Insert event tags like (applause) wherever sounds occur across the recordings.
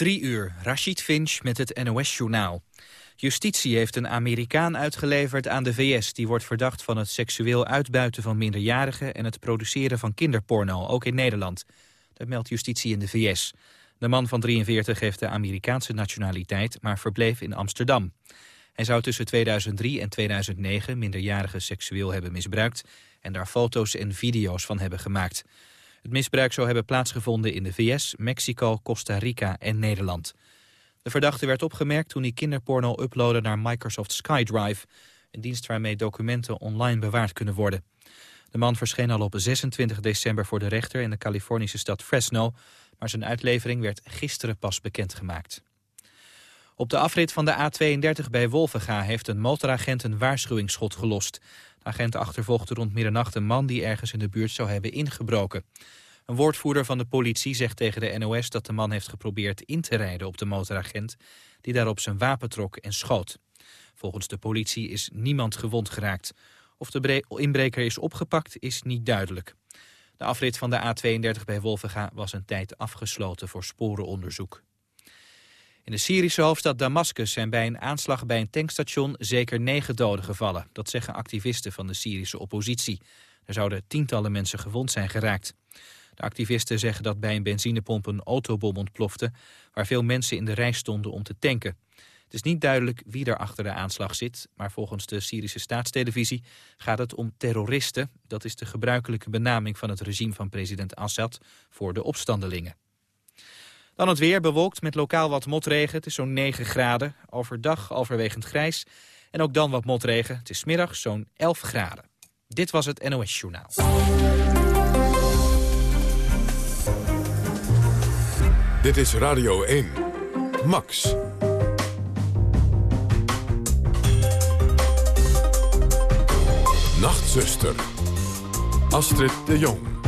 Drie uur, Rashid Finch met het NOS-journaal. Justitie heeft een Amerikaan uitgeleverd aan de VS... die wordt verdacht van het seksueel uitbuiten van minderjarigen... en het produceren van kinderporno, ook in Nederland. Dat meldt justitie in de VS. De man van 43 heeft de Amerikaanse nationaliteit... maar verbleef in Amsterdam. Hij zou tussen 2003 en 2009 minderjarigen seksueel hebben misbruikt... en daar foto's en video's van hebben gemaakt... Het misbruik zou hebben plaatsgevonden in de VS, Mexico, Costa Rica en Nederland. De verdachte werd opgemerkt toen hij kinderporno uploadde naar Microsoft SkyDrive, een dienst waarmee documenten online bewaard kunnen worden. De man verscheen al op 26 december voor de rechter in de Californische stad Fresno, maar zijn uitlevering werd gisteren pas bekendgemaakt. Op de afrit van de A32 bij Wolvenga heeft een motoragent een waarschuwingsschot gelost. De agent achtervolgde rond middernacht een man die ergens in de buurt zou hebben ingebroken. Een woordvoerder van de politie zegt tegen de NOS dat de man heeft geprobeerd in te rijden op de motoragent, die daarop zijn wapen trok en schoot. Volgens de politie is niemand gewond geraakt. Of de inbreker is opgepakt is niet duidelijk. De afrit van de A32 bij Wolvenga was een tijd afgesloten voor sporenonderzoek. In de Syrische hoofdstad Damascus zijn bij een aanslag bij een tankstation zeker negen doden gevallen. Dat zeggen activisten van de Syrische oppositie. Er zouden tientallen mensen gewond zijn geraakt. De activisten zeggen dat bij een benzinepomp een autobom ontplofte... waar veel mensen in de rij stonden om te tanken. Het is niet duidelijk wie er achter de aanslag zit... maar volgens de Syrische staatstelevisie gaat het om terroristen. Dat is de gebruikelijke benaming van het regime van president Assad voor de opstandelingen. Dan het weer, bewolkt met lokaal wat motregen. Het is zo'n 9 graden. Overdag overwegend grijs. En ook dan wat motregen. Het is middag zo'n 11 graden. Dit was het NOS Journaal. Dit is Radio 1. Max. Nachtzuster. Astrid de Jong.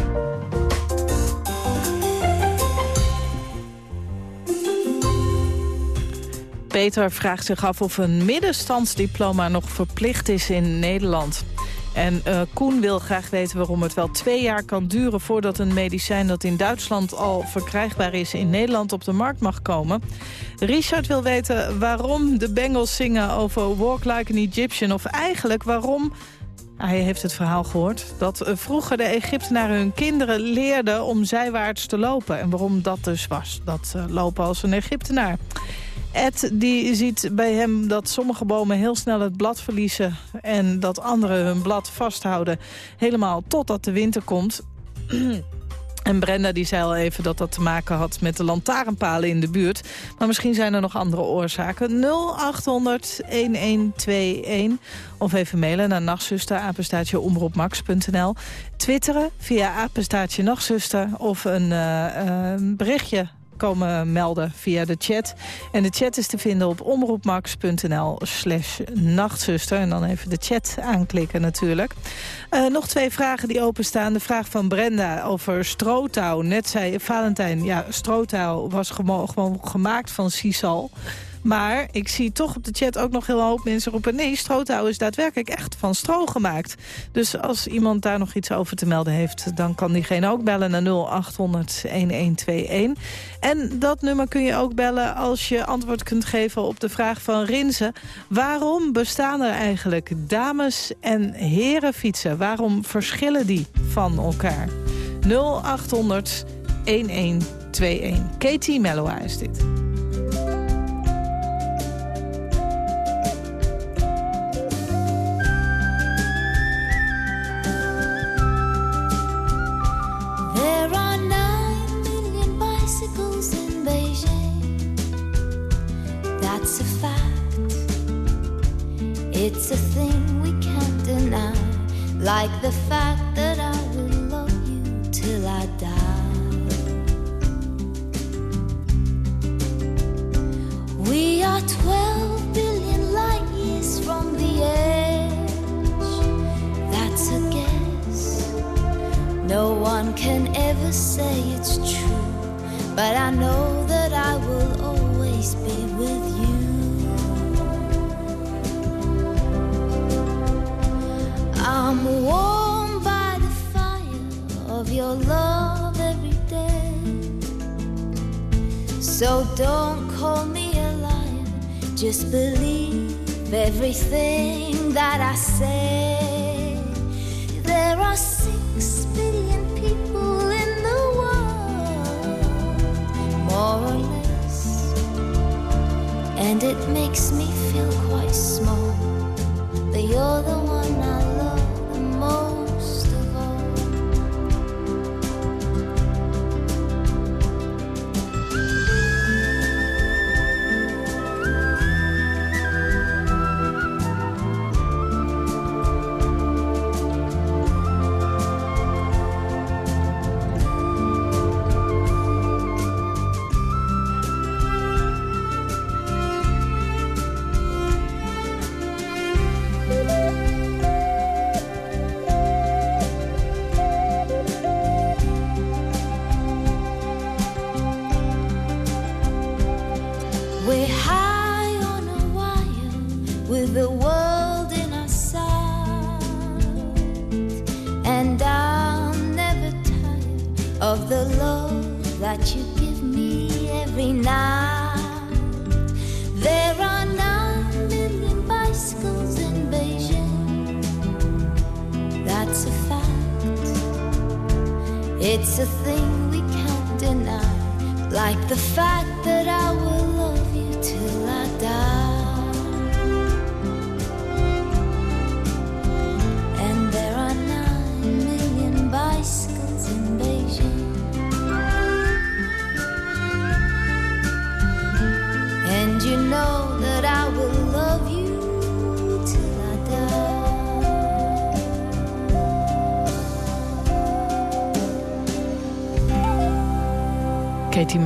Peter vraagt zich af of een middenstandsdiploma nog verplicht is in Nederland. En uh, Koen wil graag weten waarom het wel twee jaar kan duren... voordat een medicijn dat in Duitsland al verkrijgbaar is... in Nederland op de markt mag komen. Richard wil weten waarom de Bengals zingen over Walk Like an Egyptian... of eigenlijk waarom hij heeft het verhaal gehoord dat eh, vroeger de Egyptenaren hun kinderen leerden om zijwaarts te lopen. En waarom dat dus was, dat uh, lopen als een Egyptenaar. Ed die ziet bij hem dat sommige bomen heel snel het blad verliezen... en dat andere hun blad vasthouden helemaal totdat de winter komt... En Brenda die zei al even dat dat te maken had met de lantaarnpalen in de buurt. Maar misschien zijn er nog andere oorzaken. 0800-1121 of even mailen naar nachtzuster. Twitteren via apenstaatje nachtzuster of een uh, uh, berichtje komen melden via de chat. En de chat is te vinden op omroepmax.nl slash nachtzuster. En dan even de chat aanklikken natuurlijk. Uh, nog twee vragen die openstaan. De vraag van Brenda over strootouw. Net zei Valentijn, ja, strootouw was gewoon gemaakt van sisal. Maar ik zie toch op de chat ook nog heel hoop mensen roepen... nee, strootouw is daadwerkelijk echt van stro gemaakt. Dus als iemand daar nog iets over te melden heeft... dan kan diegene ook bellen naar 0800-1121. En dat nummer kun je ook bellen als je antwoord kunt geven op de vraag van Rinze. Waarom bestaan er eigenlijk dames- en herenfietsen? Waarom verschillen die van elkaar? 0800 1121. Katie Mellowa is dit.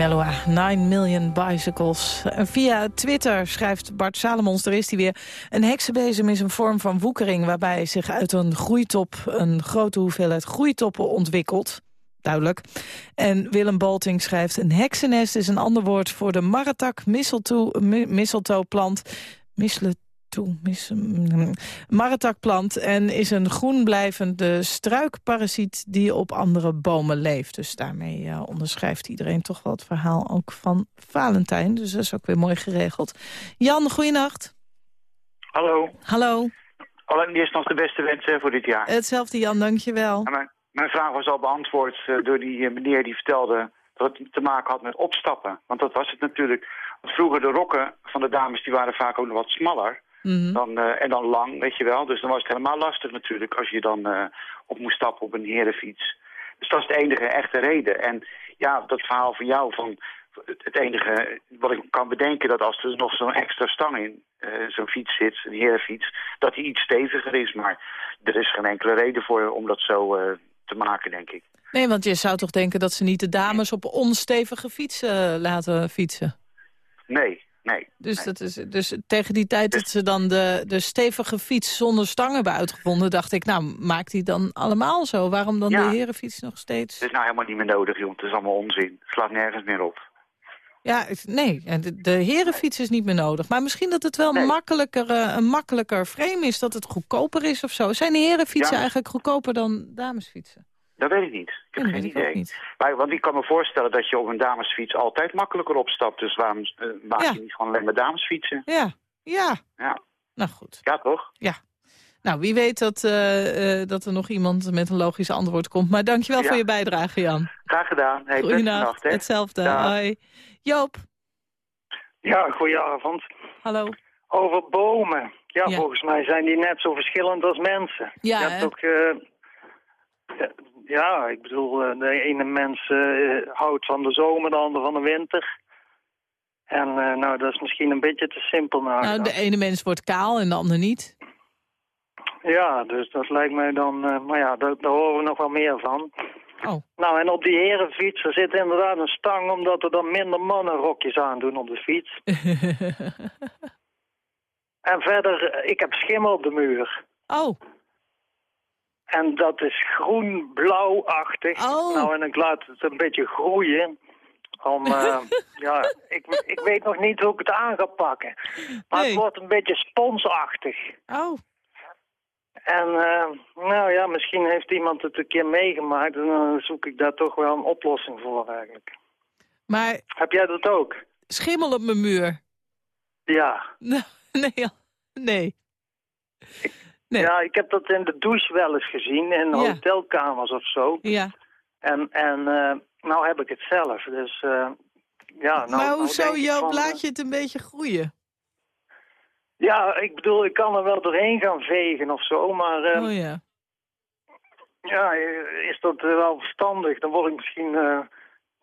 Melloa, 9 Million Bicycles. Via Twitter schrijft Bart Salomons, er is hij weer... een heksenbezem is een vorm van woekering... waarbij zich uit een groeitop een grote hoeveelheid groeitoppen ontwikkelt. Duidelijk. En Willem Bolting schrijft... een heksennest is een ander woord voor de maratak mistletoe-plant... Mistletoe, mm, maratakplant en is een groenblijvende struikparasiet die op andere bomen leeft. Dus daarmee eh, onderschrijft iedereen toch wel het verhaal ook van Valentijn. Dus dat is ook weer mooi geregeld. Jan, goeienacht. Hallo. Hallo. Allereerst nog de beste wensen voor dit jaar. Hetzelfde Jan, dankjewel. Ja, mijn, mijn vraag was al beantwoord eh, door die eh, meneer die vertelde dat het te maken had met opstappen. Want dat was het natuurlijk. Want vroeger de rokken van de dames die waren vaak ook nog wat smaller. Mhm. Dan, eh, en dan lang, weet je wel. Dus dan was het helemaal lastig natuurlijk als je dan eh, op moest stappen op een herenfiets. Dus dat is de enige echte reden. En ja, dat verhaal van jou van het, enige wat ik kan bedenken... dat als er nog zo'n extra stang in eh, zo'n fiets zit, een herenfiets... dat die iets steviger is. Maar er is geen enkele reden voor om dat zo te maken, denk ik. Nee, want je zou toch denken dat ze niet de dames op onstevige fietsen laten fietsen? Nee, nee. Dus, nee. dat is, dus tegen die tijd dat ze dan de, de stevige fiets zonder stang hebben uitgevonden... dacht ik, nou, maakt die dan allemaal zo? Waarom dan Ja. de herenfiets nog steeds? Het is nou helemaal niet meer nodig, joh. Het is allemaal onzin. Het slaat nergens meer op. Ja, nee, de, de herenfiets is niet meer nodig. Maar misschien dat het wel Nee. makkelijker, eh, een makkelijker frame is, dat het goedkoper is of zo. Zijn de herenfietsen Ja. eigenlijk goedkoper dan damesfietsen? Dat weet ik niet. Ik heb Ja, geen idee. niet. Maar, want ik kan me voorstellen dat je op een damesfiets altijd makkelijker opstapt. Dus waarom eh, maak Ja. je niet gewoon alleen maar damesfietsen? Ja, ja. Ja. Nou goed. Ja, toch? Nou, wie weet dat, eh, eh, dat er nog iemand met een logisch antwoord komt. Maar dankjewel Ja. voor je bijdrage, Jan. Graag gedaan. Hey, hetzelfde. Dag. Hoi. Joop, Ja, goedenavond. hallo. Over bomen. Ja, Ja. volgens mij zijn die net zo verschillend als mensen. Ja, Je hebt hè? ook, eh, ja, ik bedoel, eh, de ene mens eh, houdt van de zomer, de ander van de winter. En eh, nou, dat is misschien een beetje te simpel Nou, nagedacht. de ene mens wordt kaal en de ander niet. Ja, dus dat lijkt mij dan... maar ja, daar, daar horen we nog wel meer van. Oh, Nou, en op die herenfiets, er zit inderdaad een stang... omdat er dan minder mannen rokjes aan doen op de fiets. (laughs) En verder, ik heb schimmel op de muur. oh, En dat is groen-blauwachtig. Oh. Nou, en ik laat het een beetje groeien. Om, (laughs) eh, ja, ik, ik weet nog niet hoe ik het aan ga pakken. Maar Nee. het wordt een beetje sponsachtig. oh. En eh, nou ja, misschien heeft iemand het een keer meegemaakt. En dan zoek ik daar toch wel een oplossing voor eigenlijk. Maar Heb jij dat ook? schimmel op mijn muur? Ja. (laughs) Nee, nee. Nee. Ja, ik heb dat in de douche wel eens gezien, in Ja. hotelkamers of zo. Ja. En, en eh, nou heb ik het zelf, dus eh, ja. Nou, maar nou hoezo, ik Joop, van, laat eh, je het een beetje groeien? Ja, ik bedoel, ik kan er wel doorheen gaan vegen of zo, maar eh, Oh ja. ja, is dat wel verstandig? Dan word ik misschien,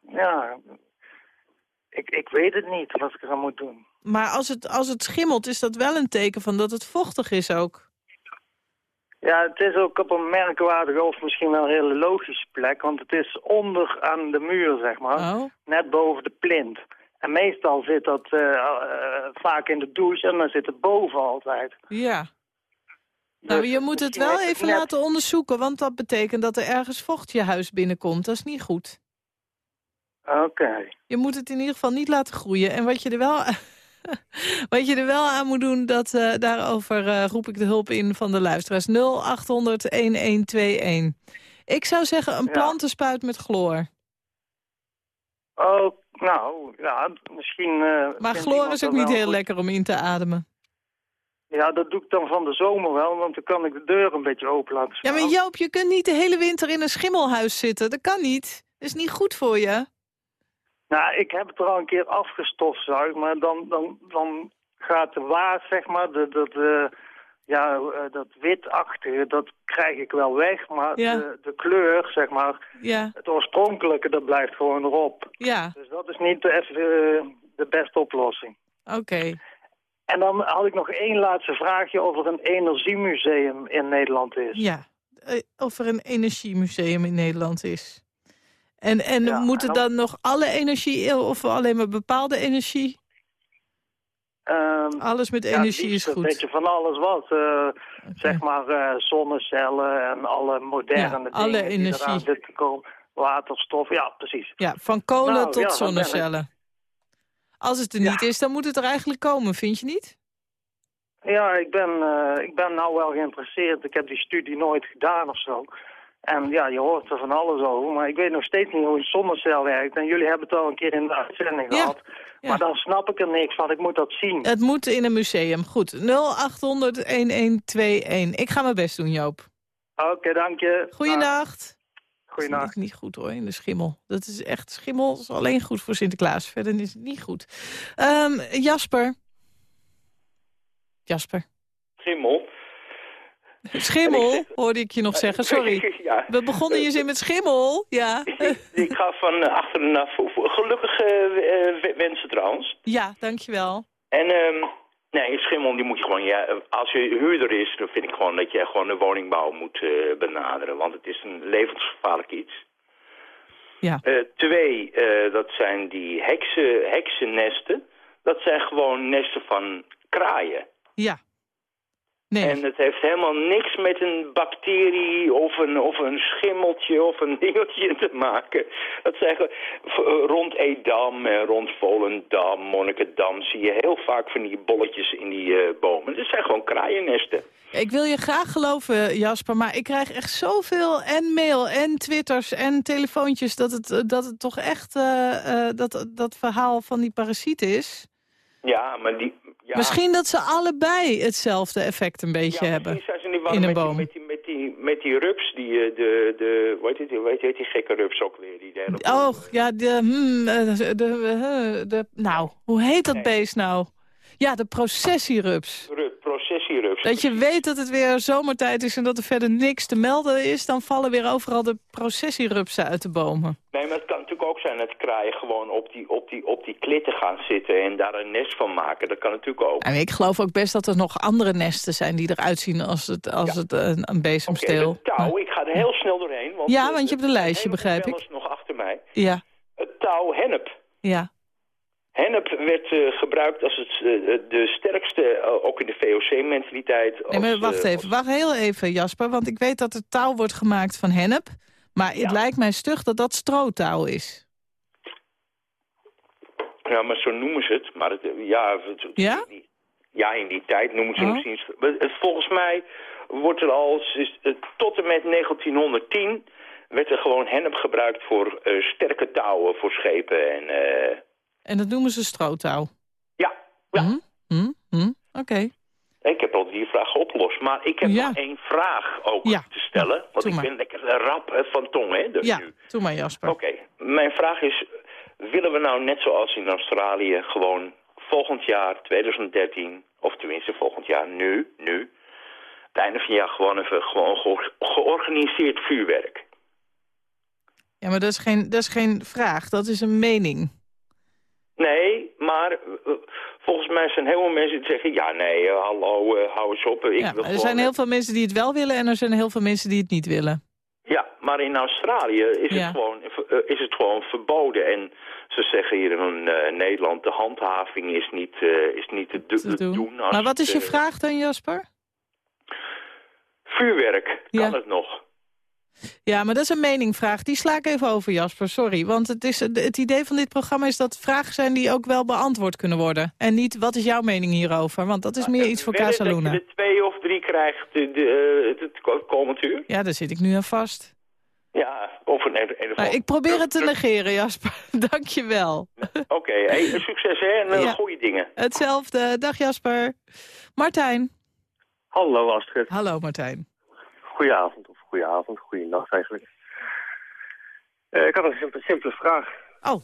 ja, ik, ik weet het niet wat ik eraan moet doen. Maar als het, als het schimmelt, is dat wel een teken van dat het vochtig is ook. Ja, het is ook op een merkwaardige of misschien wel een hele logische plek, want het is onder aan de muur, zeg maar. Oh, net boven de plint. En meestal zit dat eh, eh, vaak in de douche en dan zit het boven altijd. ja. Nou, Dus je moet het wel even net- laten onderzoeken, want dat betekent dat er ergens vocht je huis binnenkomt. Dat is niet goed. Oké. Je moet het in ieder geval niet laten groeien. En wat je er wel, (laughs) wat je er wel aan moet doen, dat, eh, daarover eh, roep ik de hulp in van de luisteraars. 0800-1121. Ik zou zeggen een Ja. plantenspuit met chloor. Oh, nou, ja, misschien... eh, Maar chloor is ook niet heel goed. lekker om in te ademen. Ja, dat doe ik dan van de zomer wel, want dan kan ik de deur een beetje open laten Ja, staan. maar Joop, je kunt niet de hele winter in een schimmelhuis zitten. Dat kan niet. Dat is niet goed voor je. Nou, ik heb het er al een keer afgestofzuigd, maar dan, dan, dan gaat de waas, zeg maar, de, dat, eh, ja, eh, dat witachtige, dat krijg ik wel weg. Maar Ja. de, de kleur, zeg maar, Ja, het oorspronkelijke, dat blijft gewoon erop. ja, Dus dat is niet de, eh, de beste oplossing. oké. En dan had ik nog één laatste vraagje over een energiemuseum in Nederland is. Ja, eh, of er een energiemuseum in Nederland is. En, en Ja, moet en dan- dan nog alle energie, of alleen maar bepaalde energie? Ehm, Alles met energie is liefst Een goed. beetje van alles wat. eh, Zeg maar eh, zonnecellen en alle moderne Ja, dingen alle die energie. eraan zitten komen. Waterstof, ja, precies. Ja, van kolen Nou, tot zonnecellen. Als het er niet is, dan moet het er eigenlijk komen, vind je niet? Ja, ik ben, eh, ik ben nou wel geïnteresseerd. Ik heb die studie nooit gedaan of zo. En ja, je hoort er van alles over, maar ik weet nog steeds niet hoe een zonnecel werkt. En jullie hebben het al een keer in de uitzending Ja, gehad. ja. Maar dan snap ik er niks van. Ik moet dat zien. Het moet in een museum. Goed, 0800-1121. Ik ga mijn best doen, Joop. Oké, dank je. Goeienacht. Goeienacht. Dat is niet goed hoor, in de schimmel. Dat is echt, schimmel is alleen goed voor Sinterklaas. Verder is het niet goed. Ehm, Jasper. Jasper. Schimmel. Schimmel, hoorde ik je nog zeggen. Sorry. (laughs) ja. We begonnen je zin met schimmel. Ja. Ik, (laughs) ik ga van eh, achteren naar voren. Gelukkige eh, wensen trouwens. Ja, dankjewel. En ehm nee, schimmel die moet je gewoon... Ja, als je huurder is, dan vind ik gewoon dat je gewoon de woningbouw moet eh, benaderen. Want het is een levensgevaarlijk iets. Ja. Twee, dat zijn die heksen, heksennesten. Dat zijn gewoon nesten van kraaien. Ja. Nee. En het heeft helemaal niks met een bacterie of een, of een schimmeltje of een (laughs) dingeltje te maken. Dat zijn gewoon- v- rond Edam en rond Volendam, Monnikendam zie je heel vaak van die bolletjes in die eh, bomen. Het zijn gewoon kraaiennesten. Ik wil je graag geloven, Jasper, maar ik krijg echt zoveel en mail en twitters en telefoontjes... dat het, eh, dat het toch echt eh, eh, dat, dat verhaal van die parasiet is. Ja, maar die... Ja, Misschien dat ze allebei hetzelfde effect een beetje ja, hebben. zijn ze niet in een met, die- met, die, met, die, met die rups, die, eh, de, de, hoe heet het, hoe heet die gekke rups ook weer. Die boel, Oh, ja, de, hmm, eh, de, de, de, nou, hoe heet dat Nee. beest nou? Ja, de processierups. Rup, Dat je weet dat het weer zomertijd is en dat er verder niks te melden is... dan vallen weer overal de processierupsen uit de bomen. Nee, maar het kan natuurlijk ook zijn dat kraaien gewoon op die, op, die, op die klitten gaan zitten en daar een nest van maken. Dat kan natuurlijk ook. En ik geloof ook best dat er nog andere nesten zijn die eruit zien als het, als Ja. het een, een bezemsteel. touw, ik ga er heel snel doorheen. Want, Ja, want je hebt een lijstje, begrijp ik. nog achter mij. Ja, Het touw hennep. ja. Hennep werd eh, gebruikt als het, eh, de sterkste, eh, ook in de VOC-mentaliteit. Nee, maar wacht even. Wacht heel even, Jasper. Want ik weet dat er touw wordt gemaakt van hennep. Maar het lijkt mij stug dat dat strootouw is. Ja, maar zo noemen ze het. Maar het, ja, het- Ja? die- ja, in die tijd noemen ze Oh. misschien... het- Volgens mij wordt er al, is- tot en met 1910 werd er gewoon hennep gebruikt voor sterke touwen voor schepen. En, En dat noemen ze stroottouw. ja, ja. Hm? Hm? Hm? Oké. ik heb al die vraag opgelost. Maar ik heb Ja. nog één vraag ook Ja. te stellen. Want ik ben lekker rap hè, van tong, hè, dus Ja, nu. doe maar Jasper. Oké, mijn vraag is, willen we nou net zoals in Australië gewoon volgend jaar, 2013, of tenminste volgend jaar, nu, nu, het einde van het jaar gewoon even gewoon ge- georganiseerd vuurwerk? Ja, maar dat is, geen, dat is geen vraag, dat is een mening. Nee, maar eh, volgens mij zijn heel veel mensen die zeggen, ja nee, eh, hallo, eh, hou eens op. Ik Ja, wil er zijn heel veel mensen die het wel willen en er zijn heel veel mensen die het niet willen. Ja, maar in Australië is, Ja. het, gewoon, is het gewoon verboden. En ze zeggen hier in Nederland, de handhaving is niet, is niet te, do- Te doen. doen. als Maar wat is je vraag dan, Jasper? Vuurwerk, Ja. kan het nog? Ja, maar dat is een meningvraag. Die sla ik even over, Jasper. Sorry. Want het, is, het idee van dit programma is dat vragen zijn die ook wel beantwoord kunnen worden. En niet, wat is jouw mening hierover? Want dat is meer iets voor Wedden Casa dat je er twee of drie krijgt de, de, eh, het ko- komend uur? Ja, daar zit ik nu aan vast. Ja, of een, een, Nou, ik probeer het te negeren, Jasper. (laughs) Dank je wel. Oké, hey, succes hè en eh, Ja. goede dingen. Hetzelfde. Dag Jasper. Martijn. Hallo Astrid. Hallo Martijn. Goedenavond, of goedenavond, goedenacht eigenlijk. Eh, ik had een simpele, simpele vraag. Oh.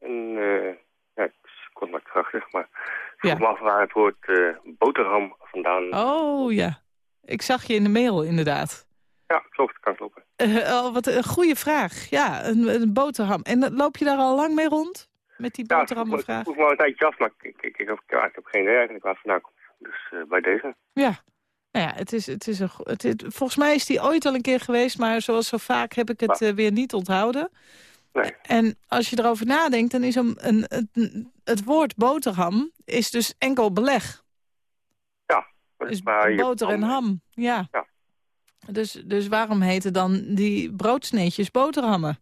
En, eh, ja, is kort maar krachtig, maar ik vroeg Ja. me af waar het woord eh, boterham vandaan... Oh ja. Ik zag je in de mail inderdaad. Ja, klopt, dat kan kloppen. Oh, wat een goede vraag. Ja, een, een boterham. En loop je daar al lang mee rond? Met die Ja, ik vroeg me al een tijdje af, maar ik, ik, ik, heb, ik geen idee eigenlijk waar vandaan komt. Dus bij deze. Ja. Nou ja, het is, het is een, het, volgens mij is die ooit al een keer geweest, maar zoals zo vaak heb ik het eh, weer niet onthouden. Nee. En als je erover nadenkt, dan is een, een, het, het woord boterham is dus enkel beleg. Ja. Dus maar boter en ham, ja. Ja. Dus, dus waarom heten dan die broodsneetjes boterhammen?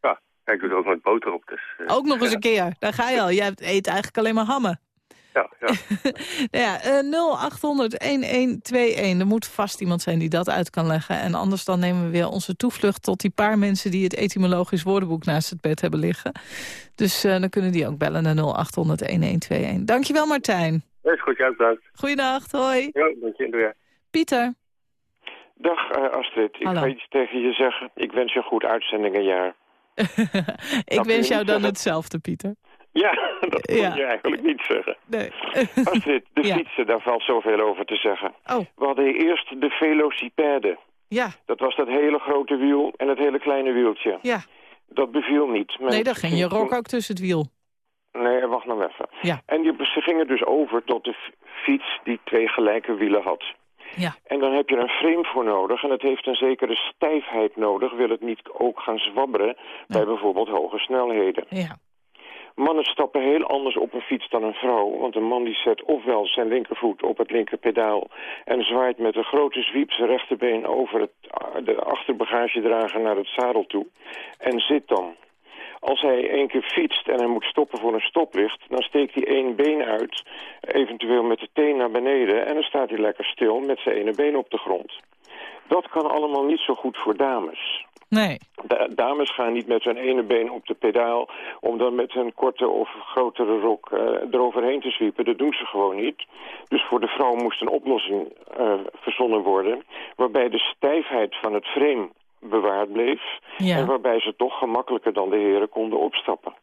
Ja, ik doe er ook met boter op, dus... eh, Ook nog eens een (laughs) keer, daar ga je al. Jij eet eigenlijk alleen maar hammen. Ja, (laughs) ja. Nou ja, eh 0800-1121. Er moet vast iemand zijn die dat uit kan leggen. En anders dan nemen we weer onze toevlucht tot die paar mensen... die het etymologisch woordenboek naast het bed hebben liggen. Dus eh, dan kunnen die ook bellen naar 0800-1121. Dankjewel Martijn. Dat is goed, ja, bedankt. Goeienacht, hoi. Ja, dank je. Pieter. Dag eh, Astrid, ik Hallo. ga iets tegen je zeggen. Ik wens je een goed uitzendingenjaar. (laughs) Ik wens jou dan zeggen. hetzelfde, Pieter. Ja, (laughs) dat kon Ja. je eigenlijk niet zeggen. Nee. Astrid, de (laughs) Ja. fietsen, daar valt zoveel over te zeggen. Oh, We hadden eerst de velocipede. ja, Dat was dat hele grote wiel en het hele kleine wieltje. ja. Dat beviel niet. Men Nee, daar ging je rok ook tussen het wiel. Nee, wacht nou even. Ja. En die, ze gingen dus over tot de fiets die twee gelijke wielen had. Ja. En dan heb je een frame voor nodig en het heeft een zekere stijfheid nodig. Wil het niet ook gaan zwabberen bij bijvoorbeeld hoge snelheden. Ja. Mannen stappen heel anders op een fiets dan een vrouw. Want een man die zet ofwel zijn linkervoet op het linkerpedaal... en zwaait met een grote zwiep zijn rechterbeen over het, de achterbagagedrager naar het zadel toe. En zit dan. Als hij één keer fietst en hij moet stoppen voor een stoplicht... dan steekt hij één been uit, eventueel met de teen naar beneden... en dan staat hij lekker stil met zijn ene been op de grond. Dat kan allemaal niet zo goed voor dames. Nee. Da- dames gaan niet met hun ene been op de pedaal... om dan met hun korte of grotere rok eh, eroverheen te zwiepen. Dat doen ze gewoon niet. Dus voor de vrouw moest een oplossing eh, verzonnen worden... waarbij de stijfheid van het frame bewaard bleef... Ja. en waarbij ze toch gemakkelijker dan de heren konden opstappen.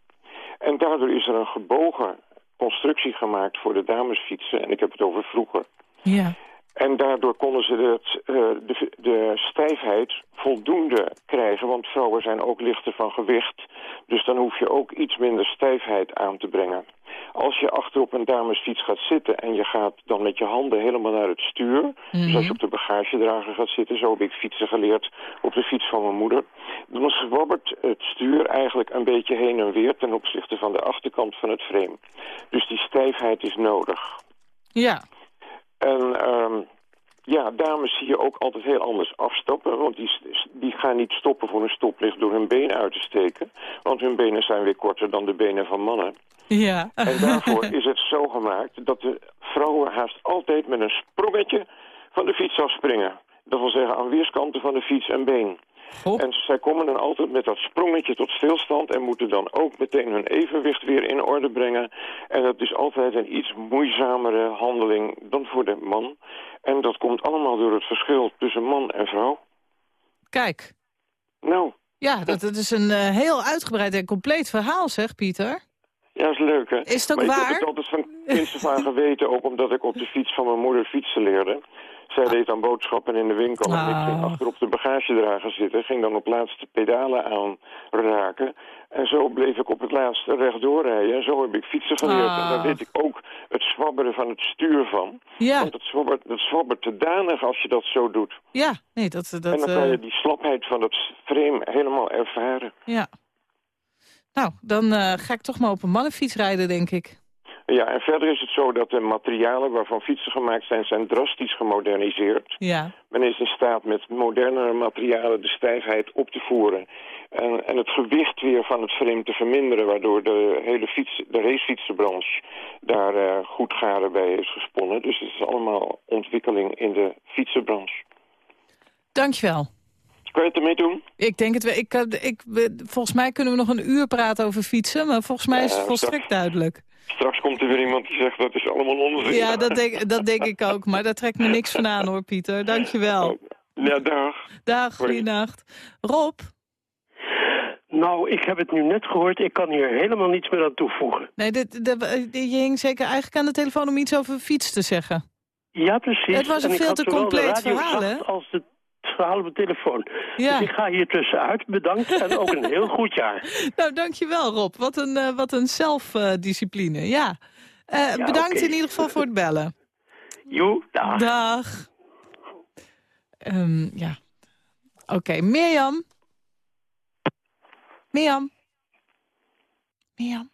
En daardoor is er een gebogen constructie gemaakt voor de damesfietsen... en ik heb het over vroeger... Ja. En daardoor konden ze het, eh, de, de stijfheid voldoende krijgen, want vrouwen zijn ook lichter van gewicht. Dus dan hoef je ook iets minder stijfheid aan te brengen. Als je achter op een damesfiets gaat zitten en je gaat dan met je handen helemaal naar het stuur... dus als je op de bagagedrager gaat zitten, zo heb ik fietsen geleerd op de fiets van mijn moeder... dan zwabbert het stuur eigenlijk een beetje heen en weer ten opzichte van de achterkant van het frame. Dus die stijfheid is nodig. Ja. En ehm, ja, dames zie je ook altijd heel anders afstappen. Want die, die gaan niet stoppen voor een stoplicht door hun benen uit te steken. Want hun benen zijn weer korter dan de benen van mannen. Ja. En daarvoor is het zo gemaakt dat de vrouwen haast altijd met een sprongetje van de fiets afspringen. Dat wil zeggen aan weerskanten van de fiets een been. En zij komen dan altijd met dat sprongetje tot stilstand... en moeten dan ook meteen hun evenwicht weer in orde brengen. En dat is altijd een iets moeizamere handeling dan voor de man. En dat komt allemaal door het verschil tussen man en vrouw. Kijk. Nou, Ja, dat, dat is een eh, heel uitgebreid en compleet verhaal, zeg Pieter. ja, is leuk, hè? Is het ook maar ik waar? heb het altijd van kinds af aan geweten... ook omdat ik op de fiets van mijn moeder fietsen leerde. Zij deed dan boodschappen in de winkel en ik ging Oh. achter op de bagagedrager zitten. Ging dan op laatst de pedalen aanraken. En zo bleef ik op het laatste rechtdoor rijden. En zo heb ik fietsen geleerd. En daar Ah. weet ik ook het zwabberen van het stuur van. Ja, Want het zwabbert, het zwabbert te danig als je dat zo doet. ja. Nee, dat... en dat dan kan eh, je die slapheid van het frame helemaal ervaren. ja. Nou, dan eh, ga ik toch maar op een mannenfiets rijden, denk ik. Ja, en verder is het zo dat de materialen waarvan fietsen gemaakt zijn... zijn drastisch gemoderniseerd. Ja. Men is in staat met modernere materialen de stijfheid op te voeren. En, en het gewicht weer van het frame te verminderen... waardoor de hele fiets, de racefietsenbranche daar eh, goed garen bij is gesponnen. Dus het is allemaal ontwikkeling in de fietsenbranche. Dankjewel. Kan je het ermee doen? Ik denk het wel. Ik, kan- ik, volgens mij kunnen we nog een uur praten over fietsen, maar volgens mij is het Ja, volstrekt duidelijk. Straks komt er weer iemand die zegt dat is allemaal onzin. Ja, dat denk, dat denk ik ook, maar daar trekt me niks van aan hoor, Pieter. Dankjewel. Ja, dag. Dag, goeienacht. Rob? Nou, ik heb het nu net gehoord. Ik kan hier helemaal niets meer aan toevoegen. Nee, dit, dit- je hing zeker eigenlijk aan de telefoon om iets over fiets te zeggen. Ja, precies. Het was een En veel te compleet verhaal, hè? als het verhaal op de telefoon. Ja. Dus ik ga hier tussenuit. Bedankt en ook een heel goed jaar. (laughs) Nou, dankjewel Rob. Wat een, eh, wat een zelfdiscipline, ja. Eh, bedankt in ieder geval voor het bellen. Jo, dag. Dag. Ehm, ja. Oké, Mirjam. Mirjam. Mirjam.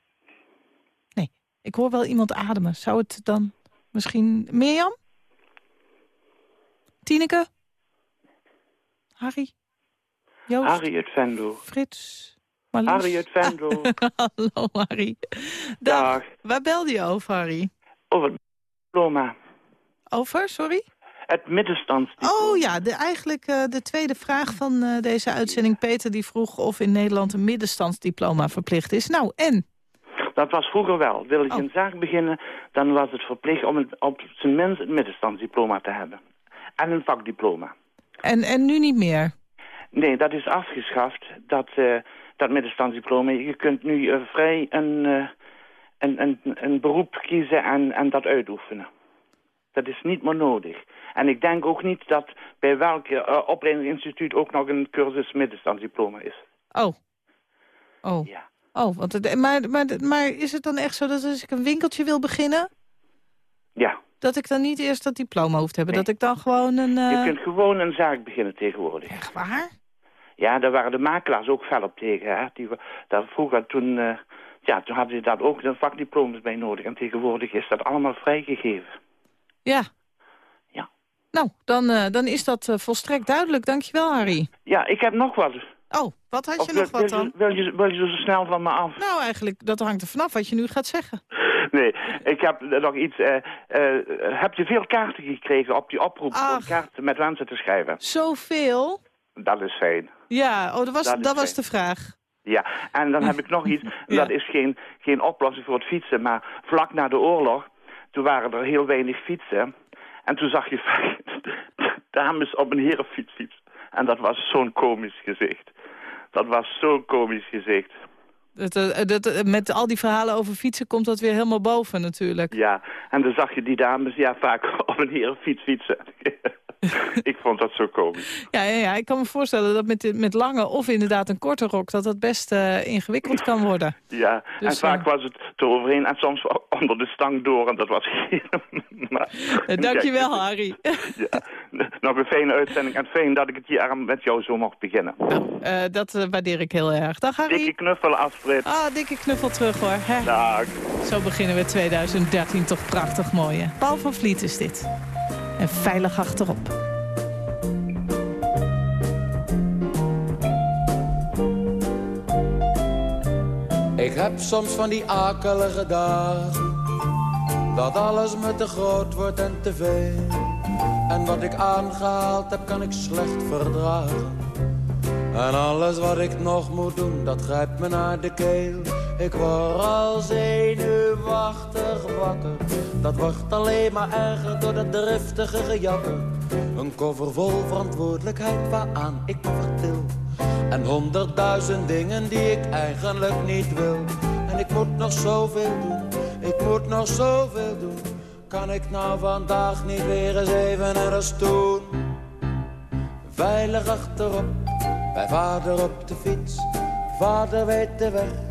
Nee, ik hoor wel iemand ademen. Zou het dan misschien... Mirjam? Tineke? Harry? Joost? Harriet Venlo. Frits? Marloes? Harriet Venlo. (laughs) Hallo, Harry. Dag. Waar belde je over, Harry? Over het diploma. Over, sorry? Het middenstands. Oh ja, de, eigenlijk eh, de tweede vraag van eh, deze uitzending. Peter die vroeg of in Nederland een middenstandsdiploma verplicht is. Nou, en? Dat was vroeger wel. Wil je Oh. een zaak beginnen, dan was het verplicht om het, op zijn minst het middenstandsdiploma te hebben. En een vakdiploma. En, en nu niet meer? Nee, dat is afgeschaft. Dat, eh, dat middenstandsdiploma. Je kunt nu eh, vrij een, eh, een, een, een beroep kiezen en, en dat uitoefenen. Dat is niet meer nodig. En ik denk ook niet dat bij welk eh, opleidingsinstituut ook nog een cursus middenstandsdiploma is. Oh. Oh. Ja. Oh, want het, maar, maar, maar is het dan echt zo dat als ik een winkeltje wil beginnen... Ja. Dat ik dan niet eerst dat diploma hoef te hebben? Dat ik dan gewoon een... Je eh, kunt gewoon een zaak beginnen tegenwoordig. Echt waar? Ja, daar waren de makelaars ook fel op tegen. Hè? Die, daar vroeger toen, eh, ja, toen hadden ze daar ook de vakdiplomas bij nodig. En tegenwoordig is dat allemaal vrijgegeven. Ja. Ja. Nou, dan, eh, dan is dat volstrekt duidelijk. Dankjewel, Harry. Ja, ik heb nog wat. Oh, wat had Of je wil, nog wat wil dan? Je, wil, je, wil je zo snel van me af? Nou, eigenlijk, dat hangt er vanaf wat je nu gaat zeggen. (laughs) Nee, ik heb nog iets. eh, eh, heb je veel kaarten gekregen op die oproep om kaarten met wensen te schrijven? Zoveel? Dat is fijn. Ja, oh, dat was, Dat was de vraag. Ja, en dan heb ik nog iets. (laughs) Dat is geen, geen oplossing voor het fietsen, maar vlak na de oorlog, toen waren er heel weinig fietsen. En toen zag je (laughs) dames op een herenfiets fietsen. En dat was zo'n komisch gezicht. Dat was zo'n komisch gezicht. Dat, eh, met al die verhalen over fietsen komt dat weer helemaal boven natuurlijk. Ja, en dan zag je die dames ja, vaak (laughs) op een herenfiets fietsen. (laughs) ik vond dat zo komisch. Ja, ja, ja, ik kan me voorstellen dat met, met lange of inderdaad een korte rok... dat dat best eh, ingewikkeld kan (laughs) worden. Ja, Dus, en vaak eh, was het eroverheen en soms (laughs) onder de stang door. En dat was maar, Eh, Dankjewel, Kijk, Harry. Ja, nog een fijne uitzending en fijn dat ik het hier met jou zo mocht beginnen. Eh, dat waardeer ik heel erg. Dag, Harry. Dikke knuffel, Astrid. Ah, dikke knuffel terug, hoor. Hè. Dag. Zo beginnen we 2013 toch prachtig mooi, hè? Paul van Vliet is dit. En veilig achterop. Ik heb soms van die akelige dagen Dat alles me te groot wordt en te veel En wat ik aangehaald heb kan ik slecht verdragen En alles wat ik nog moet doen, dat grijpt me naar de keel. Ik word al zenuwachtig wakker. Dat wordt alleen maar erger door dat driftige gejakker. Een koffer vol verantwoordelijkheid waaraan ik vertil. En honderdduizend dingen die ik eigenlijk niet wil. En ik moet nog zoveel doen, ik moet nog zoveel doen. Kan ik nou vandaag niet weer eens even de stoel? Veilig achterop, bij vader op de fiets. Vader weet de weg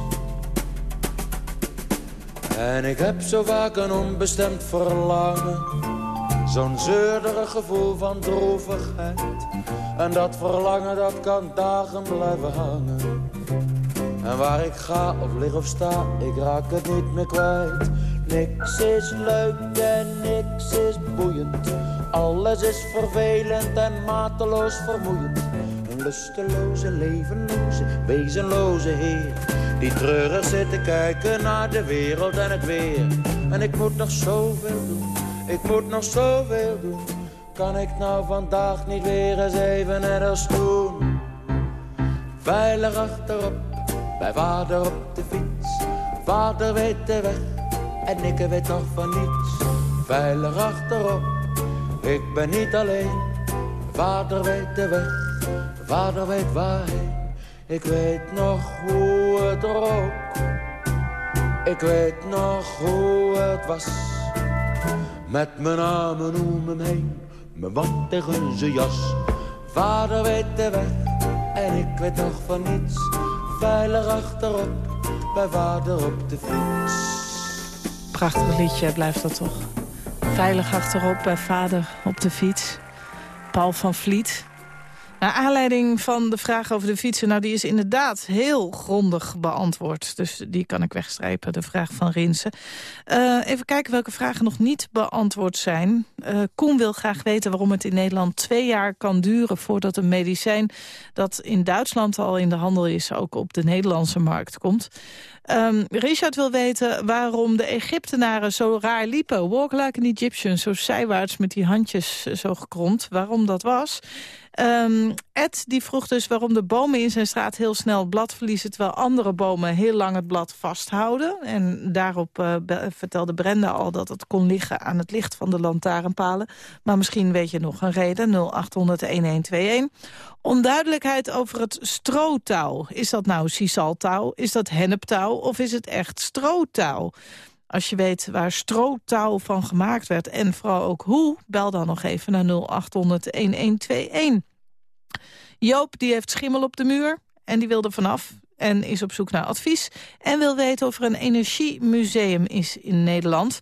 En ik heb zo vaak een onbestemd verlangen. Zo'n zeurderig gevoel van droevigheid. En dat verlangen dat kan dagen blijven hangen. En waar ik ga of lig of sta, ik raak het niet meer kwijt. Niks is leuk en niks is boeiend. Alles is vervelend en mateloos vermoeiend. Een lusteloze, levenloze, wezenloze heer. Die treurig zit te kijken naar de wereld en het weer. En ik moet nog zoveel doen, ik moet nog zoveel doen. Kan ik nou vandaag niet weer eens even net als toen? Veilig achterop, bij vader op de fiets. Vader weet de weg en ik weet nog van niets. Veilig achterop, ik ben niet alleen. Vader weet de weg, vader weet waarheen. Ik weet nog hoe het rook. Ik weet nog hoe het was. Met mijn armen om hem heen, mijn wand tegen zijn jas. Vader weet de weg en ik weet nog van niets. Veilig achterop, bij vader op de fiets. Prachtig liedje blijft dat toch. Veilig achterop bij vader op de fiets. Paul van Vliet. Naar aanleiding van de vraag over de fietsen... nou, die is inderdaad heel grondig beantwoord. Dus die kan ik wegstrijpen, de vraag van Rinsen. Uh, even kijken welke vragen nog niet beantwoord zijn. Uh, Koen wil graag weten waarom het in Nederland twee jaar kan duren... voordat een medicijn dat in Duitsland al in de handel is... ook op de Nederlandse markt komt. Um, Richard wil weten waarom de Egyptenaren zo raar liepen. Walk like an Egyptian, zo zijwaarts met die handjes zo gekromd. Waarom dat was. Um, Ed die vroeg dus waarom de bomen in zijn straat heel snel blad verliezen... terwijl andere bomen heel lang het blad vasthouden. En daarop uh, vertelde Brenda al dat het kon liggen aan het licht van de lantaarnpalen. Maar misschien weet je nog een reden, 0800-1121. Onduidelijkheid over het strootouw. Is dat nou sisaltouw? Is dat henneptouw? Of is het echt strootouw? Als je weet waar strootouw van gemaakt werd en vooral ook hoe... bel dan nog even naar 0800-1121. Joop die heeft schimmel op de muur en die wil er vanaf en is op zoek naar advies... en wil weten of er een energiemuseum is in Nederland.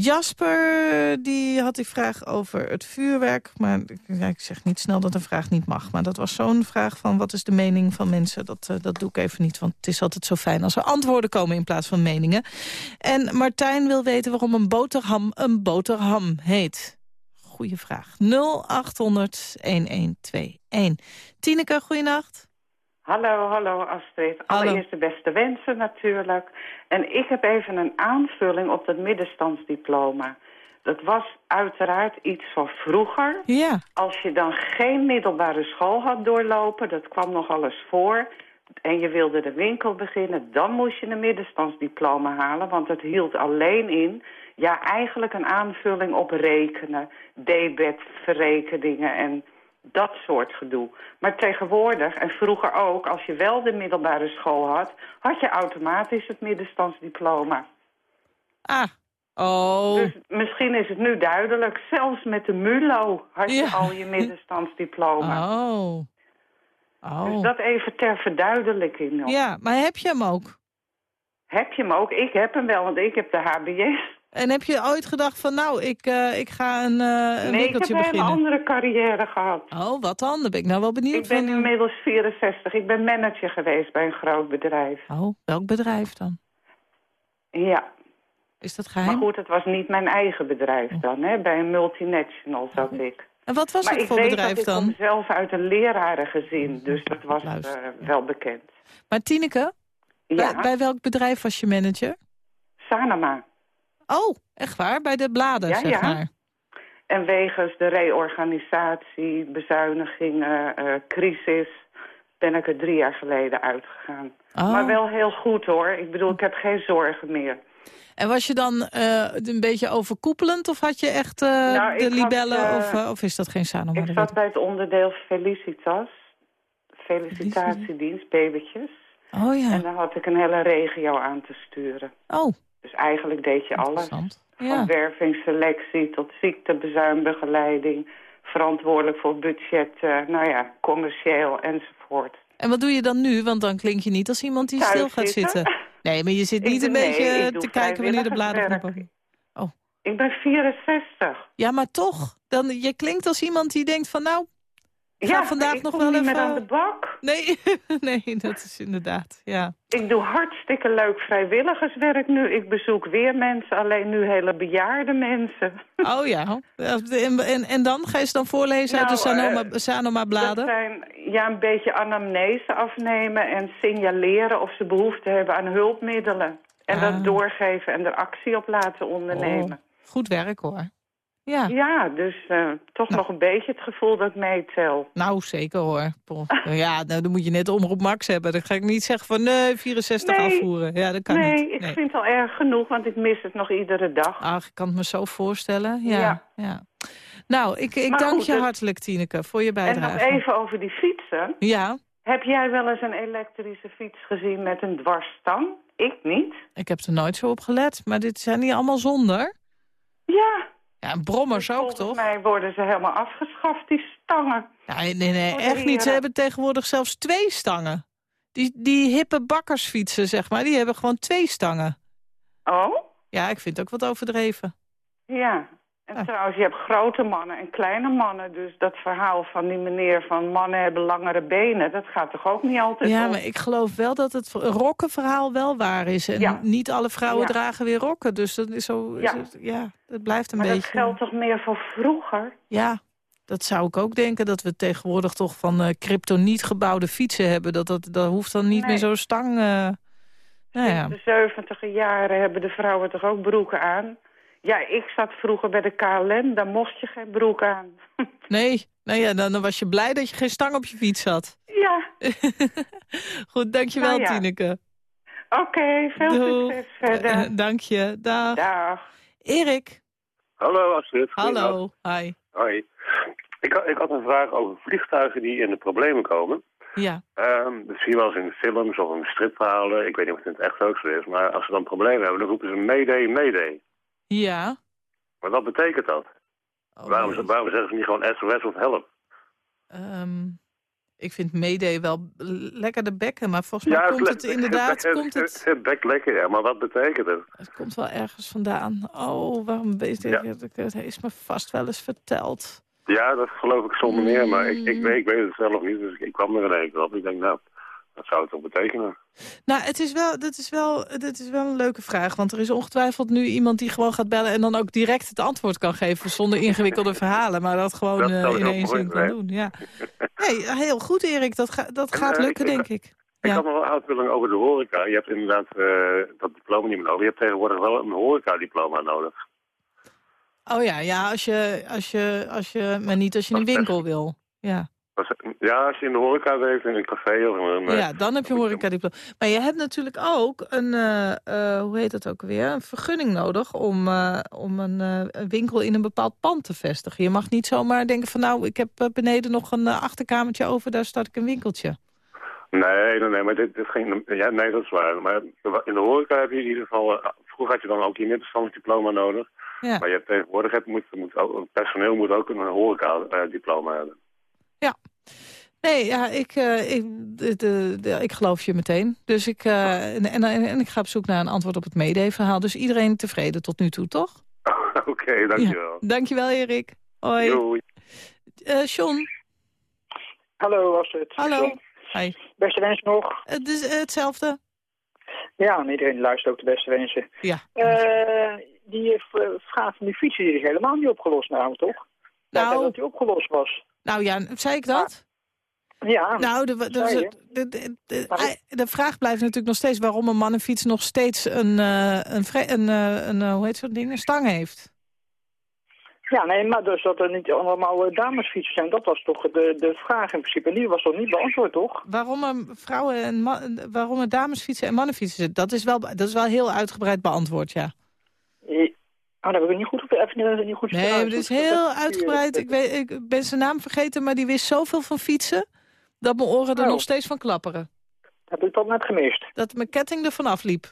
Jasper die had die vraag over het vuurwerk. Maar ik zeg niet snel dat een vraag niet mag. Maar dat was zo'n vraag van wat is de mening van mensen. Dat, uh, dat doe ik even niet, want het is altijd zo fijn als er antwoorden komen in plaats van meningen. En Martijn wil weten waarom een boterham een boterham heet. Goeie vraag. 0800-1121. Tineke, goeienacht. Hallo, hallo Astrid. Allereerst de beste wensen natuurlijk. En ik heb even een aanvulling op dat middenstandsdiploma. Dat was uiteraard iets van vroeger. Ja. Als je dan geen middelbare school had doorlopen, dat kwam nog alles voor... en je wilde de winkel beginnen, dan moest je een middenstandsdiploma halen... want het hield alleen in, ja, eigenlijk een aanvulling op rekenen... debet, verrekeningen en dat soort gedoe. Maar tegenwoordig, en vroeger ook, als je wel de middelbare school had... had je automatisch het middenstandsdiploma. Ah, oh. Dus misschien is het nu duidelijk. Zelfs met de MULO had je al je middenstandsdiploma. (laughs) Oh. oh. Dus dat even ter verduidelijking nog. Ja, maar heb je hem ook? Heb je hem ook? Ik heb hem wel, want ik heb de HBS. En heb je ooit gedacht van, nou, ik, eh, ik ga een, uh, een nee, winkeltje ik heb beginnen? een andere carrière gehad. Oh, wat dan? Daar ben ik nou wel benieuwd Ik ben van. inmiddels 64. Ik ben manager geweest bij een groot bedrijf. Oh, welk bedrijf dan? Ja. Is dat geheim? Maar goed, het was niet mijn eigen bedrijf dan, hè. Bij een multinational zat ik. En wat was maar het voor bedrijf dan? ik kom zelf uit een lerarengezin, dus dat was eh, wel bekend. Maar Tineke, Ja. bij, bij welk bedrijf was je manager? Sanema. Oh, echt waar? Bij de bladen, Ja, zeg ja. maar. En wegens de reorganisatie, bezuinigingen, eh, crisis... ben ik er drie jaar geleden uitgegaan. Oh. Maar wel heel goed hoor. Ik bedoel, ik heb geen zorgen meer. En was je dan eh, een beetje overkoepelend of had je echt eh, Nou, de had, libellen? of, of is dat geen Sanoma? Ik zat bij het onderdeel Felicitas. Felicitatiedienst, babytjes. Oh ja. En daar had ik een hele regio aan te sturen. Oh, Dus eigenlijk deed je alles. interessant. Van Ja. wervingsselectie tot ziektebezuinbegeleiding. Verantwoordelijk voor budget, eh, nou ja, commercieel enzovoort. En wat doe je dan nu? Want dan klink je niet als iemand die Thuis stil gaat zitten. zitten. (laughs) Nee, maar je zit niet een nee, beetje te kijken wanneer de bladen vrijwilligerswerk. boven. Ik ben 64. Ja, maar toch. Dan, je klinkt als iemand die denkt van nou, ik ga ja, vandaag ik nog wel niet even... meer aan de bak. Nee, (laughs) nee, dat is inderdaad, ja. Ik doe hartstikke leuk vrijwilligerswerk nu. Ik bezoek weer mensen, alleen nu hele bejaarde mensen. (laughs) Oh ja. En, en, en dan? Ga je ze dan voorlezen uit de Nou, Sanoma, eh, Sanoma-bladen? Dat zijn ja, een beetje anamnese afnemen en signaleren of ze behoefte hebben aan hulpmiddelen. En Ah. dat doorgeven en er actie op laten ondernemen. Oh, goed werk hoor. Ja. Ja, dus eh, toch nog een beetje het gevoel dat ik meetel. Nou, zeker hoor. (laughs) Ja, nou, dan moet je net Omroep Max hebben. Dan ga ik niet zeggen van nee, 64 Nee. afvoeren. Ja, dat kan nee, niet. ik vind het al erg genoeg, want ik mis het nog iedere dag. Ach, ik kan het me zo voorstellen. Ja, ja. Ja. Nou, ik, ik Maar dank goed, je het- hartelijk, Tineke, voor je En bijdrage. nog even over die fietsen. Ja, Heb jij wel eens een elektrische fiets gezien met een dwarsstang? Ik niet. ik heb er nooit zo op gelet. Maar dit zijn niet allemaal zonder. Ja. Ja, en brommers ook, Volgens toch? mij worden ze helemaal afgeschaft, die stangen. Ja, nee, nee, de echt niet. Ze heren. hebben tegenwoordig zelfs twee stangen. Die, die hippe bakkersfietsen, zeg maar, die hebben gewoon twee stangen. Oh? Ja, ik vind het ook wat overdreven. Ja. En trouwens, je hebt grote mannen en kleine mannen. Dus dat verhaal van die meneer van mannen hebben langere benen... dat gaat toch ook niet altijd Ja, maar ik geloof wel dat het rokkenverhaal wel waar is. En Ja. niet alle vrouwen Ja. dragen weer rokken. Dus dat is zo, Ja. is het- ja, het blijft een maar beetje... dat geldt toch meer voor vroeger? Ja, dat zou ik ook denken. Dat we tegenwoordig toch van eh kryptoniet gebouwde fietsen hebben. Dat, dat, dat hoeft dan niet Nee. meer zo'n stang... eh, nou ja. In de zeventiger jaren hebben de vrouwen toch ook broeken aan? Ja, ik zat vroeger bij de KLM, daar mocht je geen broek aan. (laughs) Nee, nou ja, dan, dan was je blij dat je geen stang op je fiets had. Ja, (laughs) Goed, dankjewel Nou ja. Tineke. oké, veel Doeg. succes verder. Eh, dank je, dag. Dag. Erik, Hallo Astrid. hallo. Hi. Hoi. Ik, had- ik had een vraag over vliegtuigen die in de problemen komen. Ja. Ehm, dat zie je wel eens in films of in stripverhalen. Ik weet niet of het in het echt ook zo is. Maar als ze dan problemen hebben, dan roepen ze mayday, mayday. Ja. Maar wat betekent dat? Oh, waarom, waarom zeggen ze niet gewoon SOS of help? Ehm, ik vind Mayday wel lekker de bekken, maar volgens mij komt het inderdaad komt het, het bek lekker, ja. Maar wat betekent het? het komt wel ergens vandaan. Oh, waarom weet ik Ja. het? Het is me vast wel eens verteld. Ja, dat geloof ik zonder meer. Maar ik, ik, weet, ik weet het zelf niet. Dus ik, ik kwam er in één keer op. Ik denk, nou, wat zou het toch betekenen? Nou, het is wel, dat, is wel, dat is wel een leuke vraag. Want er is ongetwijfeld nu iemand die gewoon gaat bellen... en dan ook direct het antwoord kan geven zonder ingewikkelde (laughs) verhalen. Maar dat gewoon Dat in één zin kan doen. Ja. Nee, heel goed Erik. Dat, ga- dat En, gaat eh, lukken, ik- denk ik. Ik Ja. had nog wel een aanvulling over de horeca. Je hebt inderdaad eh, dat diploma niet meer nodig. Je hebt tegenwoordig wel een horeca-diploma nodig. Oh ja, ja als je, als je, als je, maar niet als je een winkel wil. Ja. Ja, als je in de horeca werkt, in een café of een... eh, ja, dan heb je een horecadiploma. Maar je hebt natuurlijk ook een, eh, eh, hoe heet dat ook weer, een vergunning nodig om, eh, om een, eh, winkel in een bepaald pand te vestigen. Je mag niet zomaar denken van nou, ik heb eh, beneden nog een eh, achterkamertje over, daar start ik een winkeltje. Nee, nee, nee, maar dit, dit ging... Ja, nee, dat is waar. Maar in de horeca heb je in ieder geval... eh, vroeger had je dan ook je middenstandsdiploma nodig. Ja. Maar je hebt tegenwoordig... Het moet, moet ook, personeel moet ook een horeca-diploma hebben. Nee, ja, ik, eh, ik, de, de, de- ik geloof je meteen. Dus ik, eh, en, en, en ik ga op zoek naar een antwoord op het Mayday-verhaal. Dus iedereen tevreden tot nu toe, toch? (laughs) Oké, dankjewel. Dankjewel, Erik. Hoi. Doei. Eh, John. Hallo, Astrid. Hallo. Hi. Beste wensen nog. Het is eh, hetzelfde. Ja, en iedereen luistert ook de beste wensen. Ja. Eh, die vraag van die fietsen die is helemaal niet opgelost nou, toch? Nou. dat die opgelost was. Nou ja, zei ik dat? Ja, Nou, de, de, de, vraag blijft natuurlijk nog steeds... waarom een mannenfiets nog steeds een, eh, een, een, eh, een, eh, hoe heet zo'n ding, een stang heeft. Ja, nee, maar dus dat er niet allemaal damesfietsen zijn, dat was toch de, de vraag in principe. En die was toch niet beantwoord, toch? Waarom er vrouwen en waarom er damesfietsen en mannenfietsen zitten, dat is wel, dat is wel heel uitgebreid beantwoord, ja. Oh, dat heb ik niet goed, even niet goed Nee, het is heel uitgebreid. Ik, weet, ik ben zijn naam vergeten, maar die wist zoveel van fietsen... dat mijn oren er Oh. nog steeds van klapperen. Heb ik dat net gemist? Dat mijn ketting er vanaf liep.